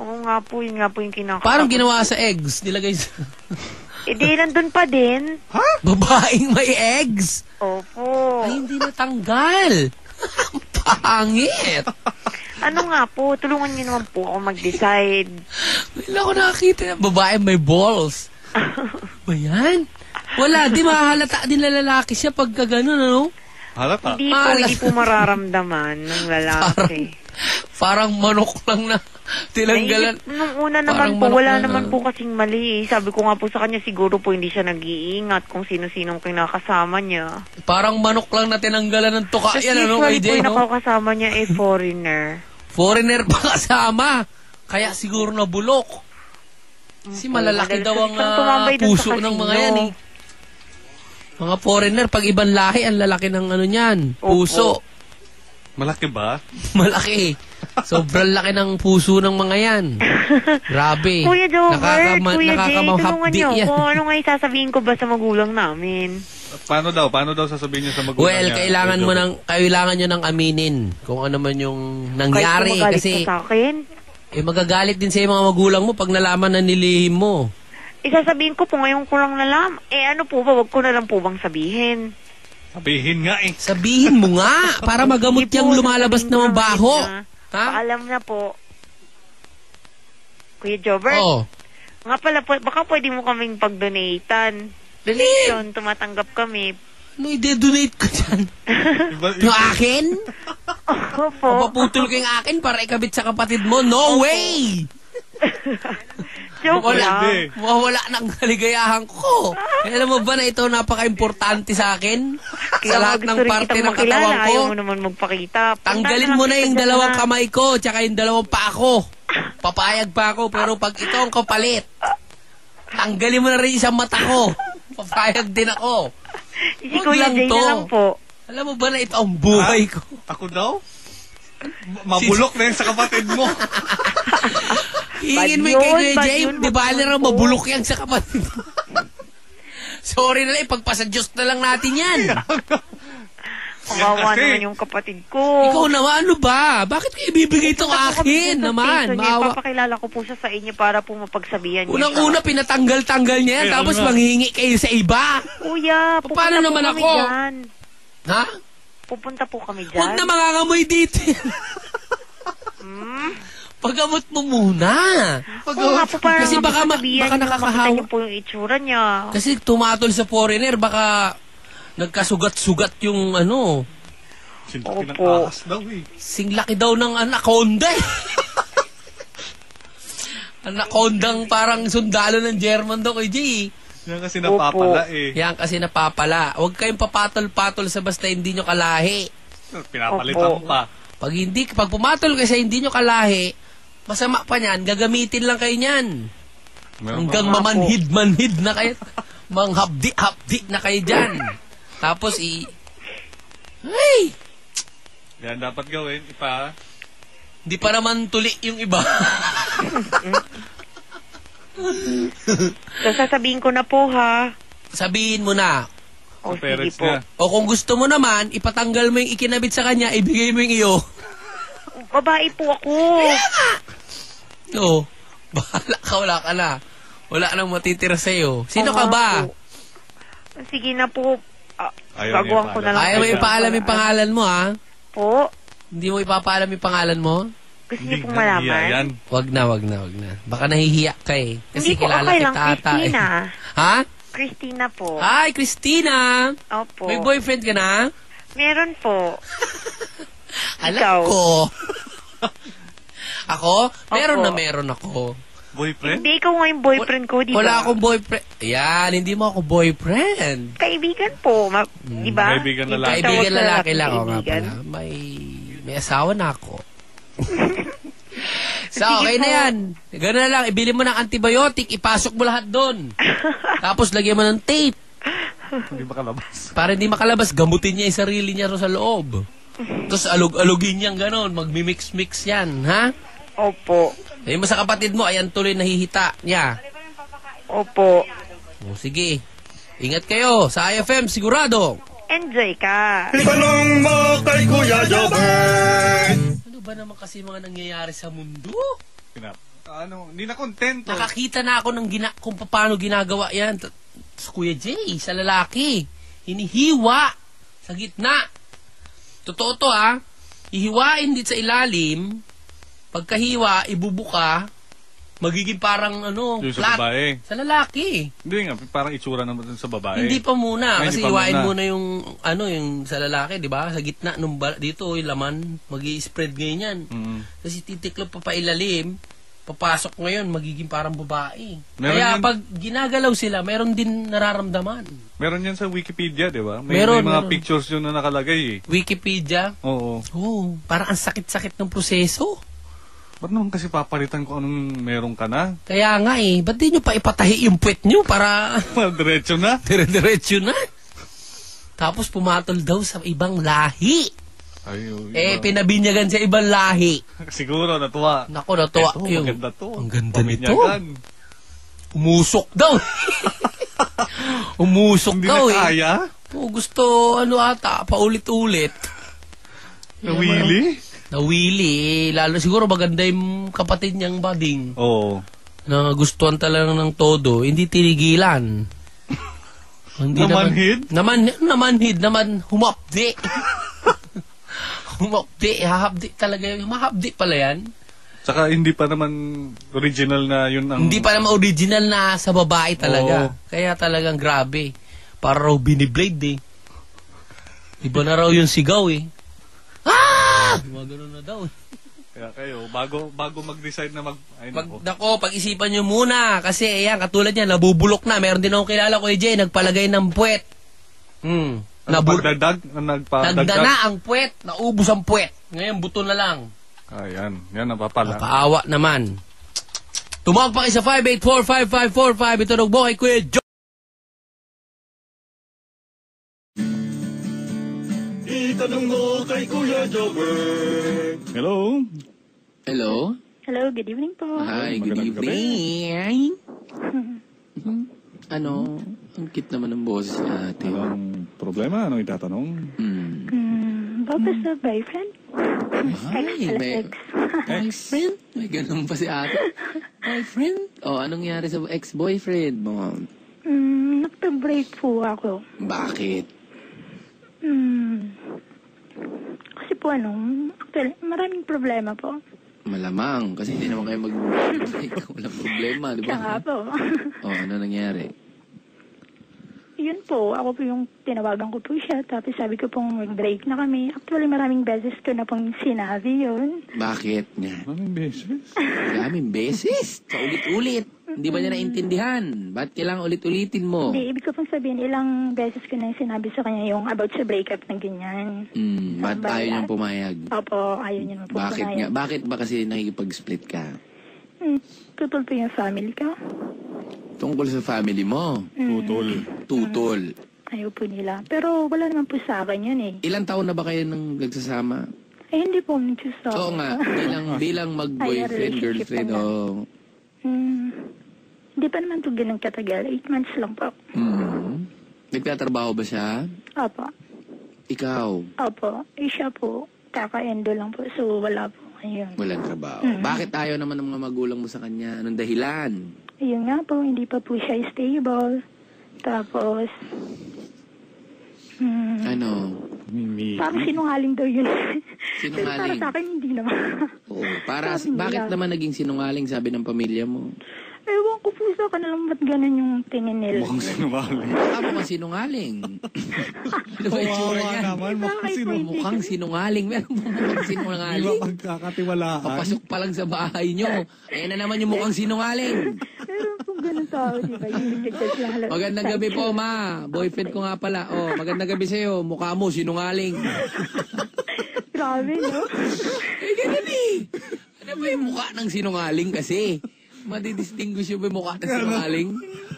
Oo nga po, yun nga po yung kinakatakot. Parang ginawa sa eggs. Nilagay sa... Eh, di nandun pa din. Babaeng may eggs. Opo. Ay, hindi natanggal. Pangit. Ano nga po, tulungan niyo naman po ako mag-decide. Wala ko nakakita ng babae may balls. ba yan? Wala, di mahalata din na lalaki siya pagka ganun, ano? Halata. Hindi po, Malas. hindi po mararamdaman ng lalaki. Parang manok lang na tinanggalan. Naisip, nung una Parang naman po, manok wala na- naman po kasing mali. eh. Sabi ko nga po sa kanya, siguro po hindi siya nag-iingat kung sino-sinong kinakasama niya. Parang manok lang na tinanggalan ng tuka. Kasi Yan, ano, usually AJ, po yung no? nakakasama niya eh foreigner. Foreigner pa kasama. Kaya siguro nabulok. Kasi malalaki daw ang sa puso ng mga yan eh. Mga foreigner, pag ibang lahi, ang lalaki ng ano niyan. Puso. Malaki ba? Malaki. Sobrang laki ng puso ng mga yan. Grabe. Kuya Jobert, Nakakama- Kuya Jay, tulungan niyo yan. kung ano nga isasabihin ko ba sa magulang namin. Paano daw? Paano daw sasabihin niya sa magulang Well, niya? kailangan mo ng kailangan niyo nang aminin kung ano man yung nangyari Kahit kasi ka sa akin. eh magagalit din sa mga magulang mo pag nalaman na nilihim mo. Isasabihin ko po ngayon ko lang nalam. Eh ano po ba, wag ko na lang po bang sabihin? Sabihin nga eh. Sabihin mo nga para magamot Hindi yung po, lumalabas sasabihin ko na mabaho. ngayon na. Ha? Paalam na po. Kuya Jobert, Oh. nga pala, po, baka pwede mo kaming pag-donatan. Donation, tumatanggap kami. Ano i-donate ko dyan? Iba, Yung akin? Opo. Paputol ko yung akin para ikabit sa kapatid mo? No way! Joke Wala. lang. Mawawala ng kaligayahan ko. Eh, alam mo ba na ito napaka-importante sa akin? Kaya sa lahat ng rin parte kitang ng makilala, katawan ko. Ayaw mo naman magpakita. Tanggalin mo na yung dalawang kamay ko, tsaka yung dalawang paa ko. Papayag pa ako, pero pag ito ang kapalit, tanggalin mo na rin isang mata ko. Papayag din ako. Si Huwag Kuya lang Jay to. na lang po. Alam mo ba na ito ang buhay ko? Ako daw? Mabulok na yun sa kapatid mo. Hingin mo kay Kuya Jay, di ba na po. mabulok yan sa kapatid mo? Sorry na lang, ipagpasa Diyos na lang natin yan. Kawawa naman yung kapatid ko. Ikaw naman, ano ba? Bakit ko ibibigay itong akin naman? Maawa. Papakilala ko po siya sa inyo para po mapagsabihan niya Unang-una, pinatanggal-tanggal niya yan, tapos nga. manghingi kayo sa iba. Kuya, pupunta Paano po naman kami ako? dyan. Ha? Pupunta po kami dyan. Huwag na mangangamoy dito. Hmm? Pagamot mo muna. Oo nga po, Kasi baka, ma- mapagsabihan baka niyo, makita nakakahawa. niyo po yung itsura niya. Kasi tumatol sa foreigner, baka nagkasugat-sugat yung ano, Sinlaki ng Opo. ahas daw eh. singlaki daw ng anaconda eh. Anacondang parang sundalo ng German daw kay Jay. Yan kasi napapala eh. Yan kasi napapala. Huwag kayong papatol-patol sa basta hindi nyo kalahi. Pinapalitan Opo. pa. Pag hindi, pag pumatol kayo sa hindi nyo kalahi, masama pa niyan, gagamitin lang kayo niyan. Hanggang mamanhid-manhid na kayo. Manghapdi-hapdi na kayo dyan. Tapos i... Ay! Yan dapat gawin. Ipa. Di pa naman tuli yung iba. So, sasabihin ko na po, ha? Sabihin mo na. O, Sa sige parents po. niya. O kung gusto mo naman, ipatanggal mo yung ikinabit sa kanya, ibigay mo yung iyo. Babae po ako. Oo. Bahala ka, wala ka na. Wala nang matitira sa'yo. Sino ka Oo ba? po. Sige na po. Ah, Ayaw niya ko na lang. Ayaw mo ipaalam yung pangalan mo, ha? Po. Hindi mo ipapaalam yung pangalan mo? Gusto niyo Hindi pong malaman? yan. Wag na, wag na, wag na. Baka nahihiya ka eh. Kasi Hindi po, kilala okay lang. kita ata eh. Christina. Ha? Christina po. Hi, Christina! Opo. May boyfriend ka na? Meron po. Alam Ikaw. ko. ako? Meron Opo. na meron ako. Boyfriend? Hindi, ikaw nga yung boyfriend ko, di ba? Wala akong boyfriend. Yan, hindi mo ako boyfriend. Kaibigan po, ma- di ba? kaibigan lalaki. Kaibigan lalaki lang ako nga kaibigan. pala. May, may asawa na ako. so, Sige okay po. na yan. Ganun na lang, ibili mo ng antibiotic, ipasok mo lahat doon. Tapos lagyan mo ng tape. Hindi makalabas. Para hindi makalabas, gamutin niya yung sarili niya sa loob. Tapos alug-alugin niyang ganon, magmi-mix-mix yan, ha? Opo. Sabi mo sa kapatid mo, ayan tuloy nahihita niya. Opo. O, sige. Ingat kayo sa IFM, sigurado. Enjoy ka. Itanong mo kay Kuya Jobert. Ano ba naman kasi mga nangyayari sa mundo? Pinap- Ano, hindi na kontento. Nakakita na ako ng gina kung paano ginagawa yan. T- Sa Kuya Jay, sa lalaki. Hinihiwa sa gitna. Totoo to ha. Hihiwain din sa ilalim. Pagkahiwa, ibubuka. Magiging parang ano, Yung sa flat. babae. Sa lalaki. Hindi nga, parang itsura naman dun sa babae. Hindi pa muna. Ay, kasi hindi pa hiwain muna. muna yung, ano, yung sa lalaki, di ba? Sa gitna, nung bal- dito, yung laman, mag spread ngayon yan. Mm. Kasi titiklop pa pailalim, papasok ngayon, magiging parang babae. Meron Kaya yun- pag ginagalaw sila, meron din nararamdaman. Meron yan sa Wikipedia, di ba? May, Meron, may mga meron. pictures yun na nakalagay eh. Wikipedia, Oo. oh, parang ang sakit-sakit ng proseso. Ba't naman kasi papalitan ko anong meron ka na? Kaya nga eh, ba't di nyo pa ipatahi yung puwet nyo para Diretso na. dire-diretso na? Tapos pumatol daw sa ibang lahi. Ay, oh, Eh, iba. pinabinyagan sa ibang lahi. Siguro, natuwa. Naku, natuwa. Ito, yung, maganda to. Ang ganda nito. Paminyagan. Umusok daw. Umusok Hindi daw na eh. kaya? Oo, gusto, ano ata, paulit-ulit. Nawili? Nawili eh. Lalo siguro maganda yung kapatid niyang bading. Oo. Na gustuhan talaga ng todo. Hindi tinigilan. Hindi Namanhid? Naman, namanhid, naman humapdi. humapdi, hahapdi talaga yun. Mahapdi pala yan. Tsaka hindi pa naman original na yun ang... Hindi pa naman original na sa babae talaga. Oo. Kaya talagang grabe. Para raw biniblade eh. Iba na raw yung sigaw eh. Mga ganun na daw. Kaya kayo, bago bago mag-decide na mag... Ay, Pag, nako. nako, pag-isipan nyo muna. Kasi ayan, katulad niya, nabubulok na. Meron din akong kilala ko, Jay, nagpalagay ng puwet. Hmm. Ano, Nabul- pagdadag? Nagpadagdag? Nagdana ang puwet. Naubos ang puwet. Ngayon, buto na lang. Ayan, yan ang papala. Nakaawa naman. Tumawag pa kayo sa 5845545. Ito nagbo kay Kuya Jo. Itanong mo kay Kuya Jobert. Hello? Hello? Hello, good evening po. Hi, good Magandang gabi. evening. Hmm? Ano? Ang cute naman ng boses ni ate. Anong problema? Anong itatanong? Hmm. Hmm, about sa boyfriend? Ay, Ex, may... ex. Boyfriend? May ganun pa si ate. Boyfriend? Oh, anong nangyari sa ex-boyfriend mo? Hmm, nagpa-break po ako. Bakit? Hmm. Kasi po ano, actually, maraming problema po. Malamang, kasi hindi naman kayo mag... Walang problema, di Siya nga ba? po. Oh, ano nangyari? Yun po, ako po yung tinawagan ko po siya. Tapos sabi ko pong mag-break na kami. Actually, maraming beses ko na pong sinabi yun. Bakit niya? Anong beses? Maraming beses. Sa ulit-ulit. Hindi ba niya naintindihan? Ba't kailangan ulit-ulitin mo? Hindi, ibig ko pong sabihin, ilang beses ko na sinabi sa kanya yung about sa breakup na ganyan. Hmm, ba't Ba- ayaw niyang pumayag? Opo, ayaw niya naman po Bakit pumayag. nga? Bakit ba kasi nakikipag-split ka? Hmm, tutol po yung family ko. Tungkol sa family mo. Tutol. Tutol. Ayaw po nila. Pero wala naman po sa akin yun eh. Ilan taon na ba kayo nang nagsasama? Eh, hindi po nagsasawa. Oo nga, bilang, bilang mag-boyfriend, girlfriend, relationship oh. Hmm. Hindi pa naman ito ganun katagal. Eight months lang po. Mm. Nagtatrabaho ba siya? Opo. Ikaw, Opo. Eh, siya po. Kaka-endo lang po. So, wala po ngayon. walang trabaho. Mm. Bakit ayaw naman ng mga magulang mo sa kanya? Anong dahilan? Ayun nga po, hindi pa po siya stable. Tapos, hmm, Ano? parang sinungaling daw yun. Pero para Sinungaling? sa akin, hindi naman. Oo. Para, Sabi nila. bakit naman naging sinungaling sabi ng pamilya mo? Ewan ko po sa kanila ba't ganun yung tingin nila. Mukhang sinungaling. Baka mukhang sinungaling. ano ba yung tsura Kawawa niya? naman, mukhang sinungaling. Mukhang sinungaling. Meron ba mukhang Di ba sinungaling? pagkakatiwalaan? Papasok pa lang sa bahay nyo. Ayan na naman yung mukhang sinungaling. Meron pong ganun tao, di ba? Yung lang halos. Magandang gabi po, ma. Boyfriend ko nga pala. Oh, magandang gabi sa'yo. Mukha mo, sinungaling. Grabe, no? Eh, ganun eh. Ano ba yung mukha ng sinungaling kasi? Madidistinguish yung mukha ng sinungaling?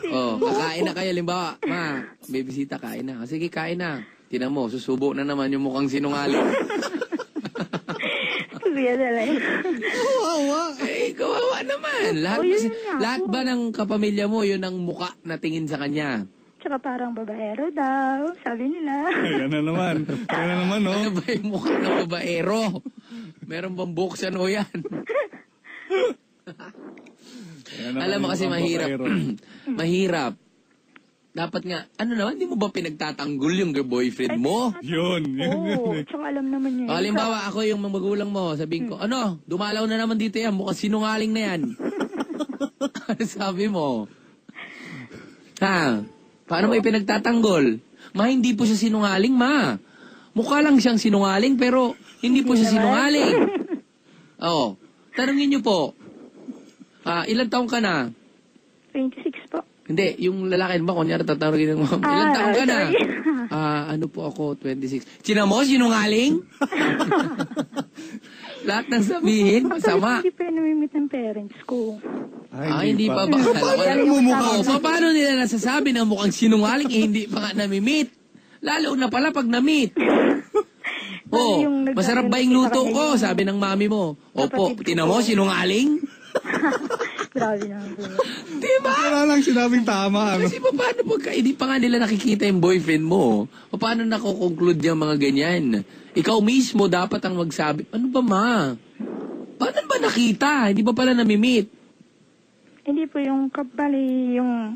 Oh, kakain na kayo. Limbawa, ma, may bisita, kain na. Sige, kain na. Tinan mo, susubo na naman yung mukhang sinungaling. Kuya talaga. Eh, kawawa naman. Lahat, Oh, yun kasi- nga lahat ba ng kapamilya mo, yun ang mukha na tingin sa kanya? Tsaka parang babaero daw, sabi nila. Ayan na naman. Ayan na naman, no? Ano ba yung mukha ng babaero? Meron bang buksan o yan? Alam mo kasi mahirap. mahirap. Dapat nga, ano naman, hindi mo ba pinagtatanggol yung boyfriend mo? Yun, yun, Oo, yun. tsaka alam naman yun. O, halimbawa, ako yung mga magulang mo, sabihin ko, ano, dumalaw na naman dito yan, mukhang sinungaling na yan. ano sabi mo? Ha? Paano mo ipinagtatanggol? Ma, hindi po siya sinungaling, ma. Mukha lang siyang sinungaling, pero hindi po siya sinungaling. Oo. Tanungin niyo po, ah, ilang taong ka na? 26 po. Hindi, yung lalaki ba, kunyari tatanungin ng mom, ilang Ah, taong ka na? sorry. Ah, ano po ako, 26. Sina mo, sinungaling? Lahat ng sabihin, masama. Hindi pa namimit ng parents ko. Ah, hindi pa ba? Hindi Alam yung mukha. Pa- paano nila nasasabi na mukhang sinungaling eh, hindi pa nga namimit? Lalo na pala pag namit. Oh, yung nag- masarap ba yung luto ko? Sabi ng mami mo. Opo, Kapatid ko tinan mo, po. sinungaling? Grabe naman po. Diba? Wala lang sinabing tama, ano? Kasi pa, paano pagka hindi pa nga nila nakikita yung boyfriend mo? O paano nakokonclude yung mga ganyan? Ikaw mismo dapat ang magsabi, ano ba ma? Paano ba nakita? Hindi ba pala namimit? Hindi po yung kabali, yung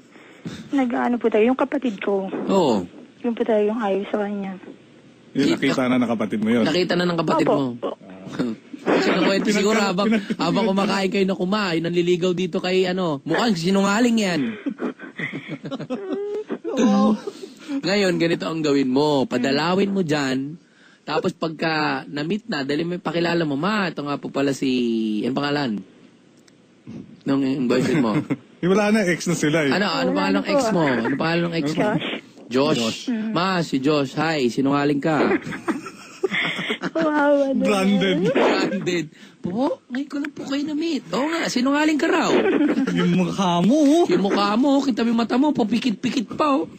nag-ano po tayo, yung kapatid ko. Oo. Yung po tayo yung ayaw sa kanya. Yung nakita na ng kapatid mo yun. Nakita na ng kapatid Opo, mo. opo. Kinukwento Pinagka- siguro habang, habang kumakain kayo na kumain, nanliligaw dito kay ano, mukhang sinungaling yan. Ngayon, ganito ang gawin mo. Padalawin mo dyan. Tapos pagka na-meet na, dali mo pakilala mo, ma, ito nga po pala si, ano pangalan? Nung yung boyfriend mo. Eh, Wala na, ex na sila eh. Ano, ano Wala pangalan na ng ex mo? Ano pangalan ng ex mo? Josh. Josh. Ma, si Josh. Hi, sinungaling ka. Wow, ano. Branded. Branded. Po, ngayon ko lang po kayo na-meet. Oo nga, sinungaling ka raw. yung mukha mo. oh. Yung mukha mo, kita mo yung mata mo, papikit-pikit pa, oh.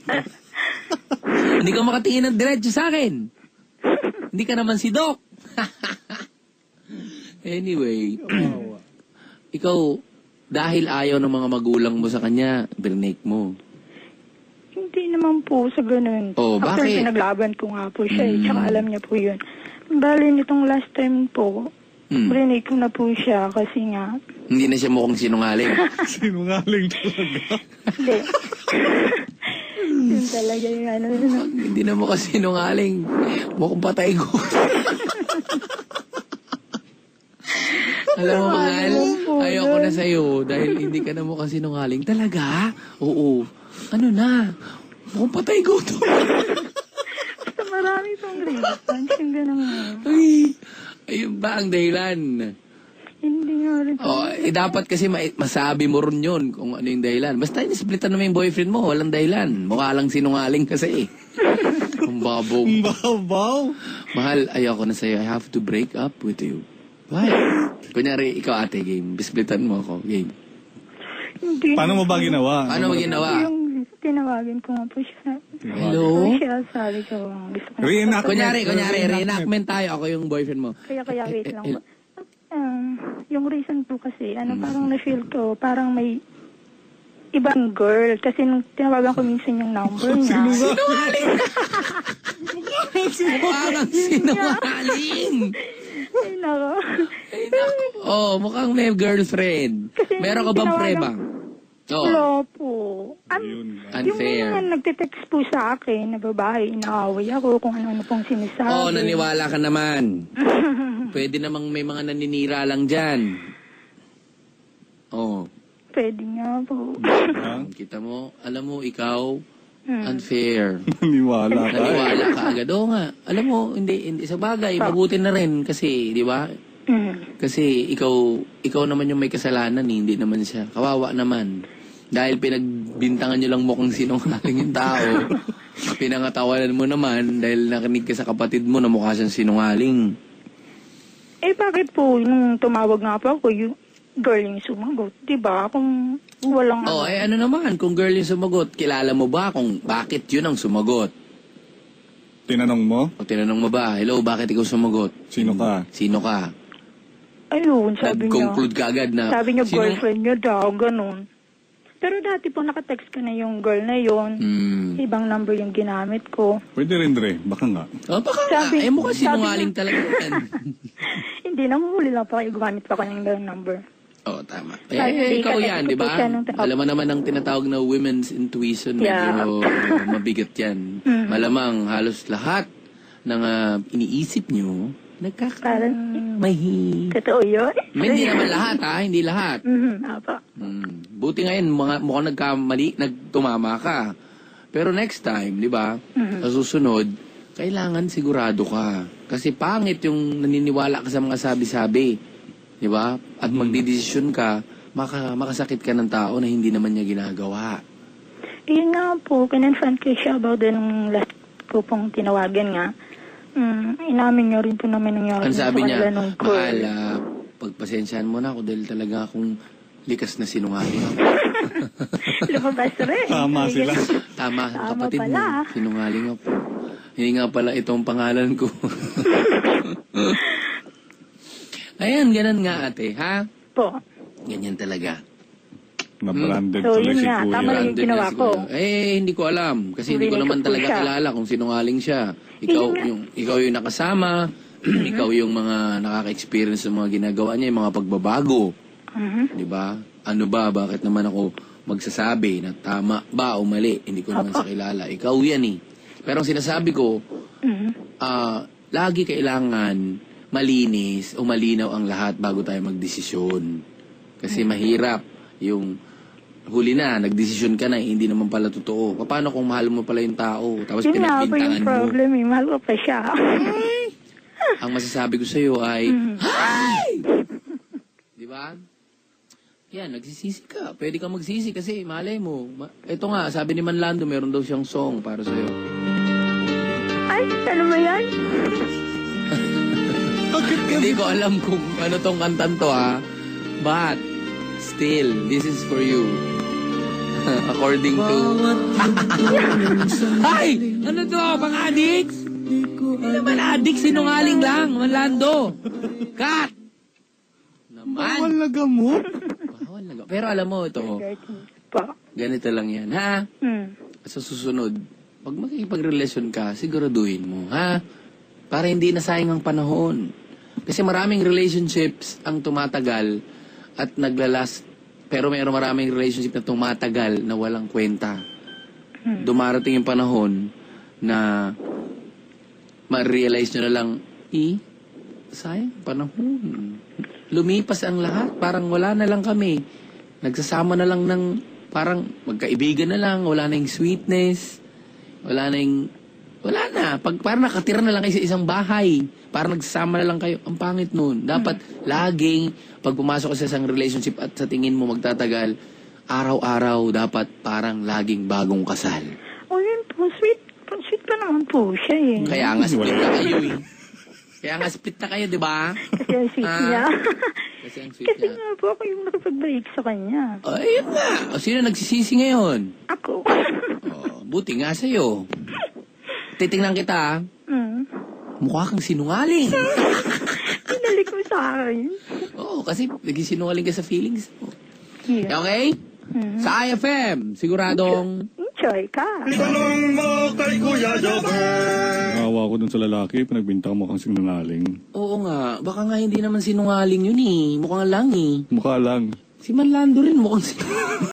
Hindi ka makatingin ng diretso sa akin. Hindi ka naman si Doc. anyway, ikaw, dahil ayaw ng mga magulang mo sa kanya, brinake mo. Hindi naman po sa ganun. Oh, Actually, bakit? pinaglaban ko nga po siya eh. Mm. Tsaka alam niya po yun. Bali, nitong last time po, Hmm. Brinake ko na po siya kasi nga, Hindi na siya mukhang sinungaling. Sinungaling talaga. hindi. Yun talaga yung ano. Hindi na mo kasi sinungaling. Mukhang patay ko. Alam mo, mahal, ayoko na sa'yo dahil hindi ka na mukhang sinungaling. Talaga? Oo. Ano na? Mukhang patay ko to. Marami pang reason. Yung ganun nga. Ay, ayun ba ang dahilan? Hindi nga rin. Oh, eh, dapat kasi ma- masabi mo rin yun kung ano yung dahilan. Basta inisplitan naman yung boyfriend mo, walang dahilan. Mukha lang sinungaling kasi eh. Ang babog. Ang babaw. Mahal, ayoko na sa'yo. I have to break up with you. Why? Kunyari, ikaw ate, game. Bisplitan mo ako, game. Hindi. Paano mo ba ginawa? Paano mo ginawa? Yung, tinawagan ko nga po siya. Hello? So, siya, sabi ko, gusto ko na- Kunyari, kunyari, Reenactment. tayo. Ako yung boyfriend mo. Kaya, kaya, wait lang Eh, po. Um, yung reason po kasi, ano, parang na-feel ko, parang may ibang girl. Kasi nung tinawagan ko minsan yung number niya. Parang sinungaling. Ay, nako. Oh, mukhang may girlfriend. Kasi Meron ka bang tinawagan- prebang? Oo. Wala po. An- yung Unfair. mga nagte-text po sa akin na babae, inaaway ako kung ano-ano pong sinasabi. Oo, naniwala ka naman. Pwede namang may mga naninira lang dyan. Oo. Pwede nga po. Kita mo, alam mo, ikaw, Hmm. unfair. Naniwala ka. Naniwala ka agad. Oo nga. Alam mo, hindi, hindi sa bagay, mabuti na rin kasi, di ba? Mm. Kasi ikaw, ikaw naman yung may kasalanan, eh, hindi naman siya. Kawawa naman. Dahil pinagbintangan nyo lang mukhang sinungaling yung tao. Pinangatawanan mo naman dahil nakinig ka sa kapatid mo na mukha siyang sinungaling. Eh, bakit po, nung tumawag nga po ako, yung girl yung sumagot, di ba? Kung walang... Oh, eh ano naman, kung girl yung sumagot, kilala mo ba kung bakit yun ang sumagot? Tinanong mo? O tinanong mo ba, hello, bakit ikaw sumagot? Sino ka? Sino ka? Ayun, sabi niya. Nag-conclude ka agad na, Sabi niya, sino- girlfriend niya daw, ganun. Pero dati po nakatext ko na yung girl na yon. Hmm. Ibang number yung ginamit ko. Pwede rin, Dre. Baka nga. Oh, baka Sabi- nga. Eh, mukhang sinungaling niya- talaga yan. Hindi, namumuli lang pa kayo gumamit pa ko ng number. Oo, tama. Sabi, Eh, ikaw yan, di ba? Alam mo naman ang tinatawag na women's intuition, Yeah. medyo mabigat yan. Mhm. Malamang halos lahat ng ah, iniisip nyo, nagkakamahi. Totoo yun? Hindi naman lahat, ha? Hindi lahat. Mhm, apa. Hmm. Buti ngayon, mga, mukhang nagkamali, nagtumama ka. Pero next time, di ba, Mhm. sa susunod, kailangan sigurado ka. Kasi pangit yung naniniwala ka sa mga sabi-sabi. Di ba? At magdidesisyon ka, maka, makasakit ka ng tao na hindi naman niya ginagawa. Yun nga po, kinonfront ko siya about din nung last ko pong tinawagan nga. Mm, inamin niya rin po naman nangyari Ang sa sabi niya, mahal, ah, pagpasensyahan mo na ako dahil talaga akong likas na sinungaling ako. Lumabas rin. Tama sila. Tama, Tama kapatid pala. mo, sinungaling ako. Hindi nga pala itong pangalan ko. Ayan, ganun nga ate, ha? Po. Ganyan talaga. Na-branded So, tuloy yun si nga, Kuya. tama rin yung Branded ginawa na si ko. Kuya. Eh, hindi ko alam. Kasi hindi ko naman po talaga siya. kilala kung sinungaling siya. Ikaw nga. yung, ikaw yung nakasama, ikaw yung mga nakaka-experience sa mga ginagawa niya, yung mga pagbabago. Mhm. Di ba? Ano ba? Bakit naman ako magsasabi na tama ba o mali? Hindi ko naman sa kilala. Ikaw yan eh. Pero ang sinasabi ko, Mhm. ah, lagi kailangan malinis o malinaw ang lahat bago tayo magdesisyon. Kasi mahirap yung huli na, nagdesisyon ka na, eh, hindi naman pala totoo. Paano kung mahal mo pala yung tao, tapos Yun nga po pinagbintangan yung mo? problem eh. Mahal ko pa siya. Ang masasabi ko sa'yo ay, Mhm. Hi! Di ba? Yan, nagsisisi ka. Pwede ka magsisi kasi malay mo. Ma- Ito nga, sabi ni Manlando, meron daw siyang song para sa'yo. Ay, ano ba yan? Hindi ko alam kung ano tong kantan to ha. But, still, this is for you. According to... Ay! Ano to? Pang addicts? Hindi naman addicts, sinungaling lang. Manlando. Cut! Naman. Bawal na gamot. Bawal na gamot. Pero alam mo ito, ganito lang yan, ha? Hmm. Sa susunod, pag makikipagrelasyon ka, siguraduhin mo, ha? Para hindi nasayang ang panahon. Kasi maraming relationships ang tumatagal at naglalast, pero mayroon maraming relationship na tumatagal na walang kwenta. Dumarating yung panahon na ma-realize nyo na lang, eh, sayang panahon. Lumipas ang lahat, parang wala na lang kami. Nagsasama na lang ng, parang magkaibigan na lang, wala na yung sweetness, wala na yung, wala na. Pag, parang nakatira na lang kayo sa isang bahay, parang nagsasama na lang kayo, ang pangit nun. Dapat laging, pag pumasok ka sa isang relationship at sa tingin mo magtatagal, araw-araw dapat parang laging bagong kasal. O yun po, sweet. Sweet pa naman po siya eh. Kaya nga split na kayo eh. Kaya nga split na kayo, di ba? Kasi ang sweet Ah. niya. Kasi ang sweet Kasi niya. nga po ako yung nakipag-break sa kanya. Oh, ayun nga. O, sino nagsisisi ngayon? Ako. Oh, buti nga sa'yo. Titingnan kita, ah. mm. Mukha kang sinungaling. Pinalik mo sa akin. Oo, kasi naging sinungaling ka sa feelings mo. Yeah. Okay? Sa IFM, siguradong... Enjoy ka. Itanong mo kay Kuya Jobber. Awa ko dun sa lalaki, pinagbintang mo kang sinungaling. Oo nga, baka nga hindi naman sinungaling yun eh. Mukhang lang eh. Mukha lang. Si Manlando rin mukhang sinungaling.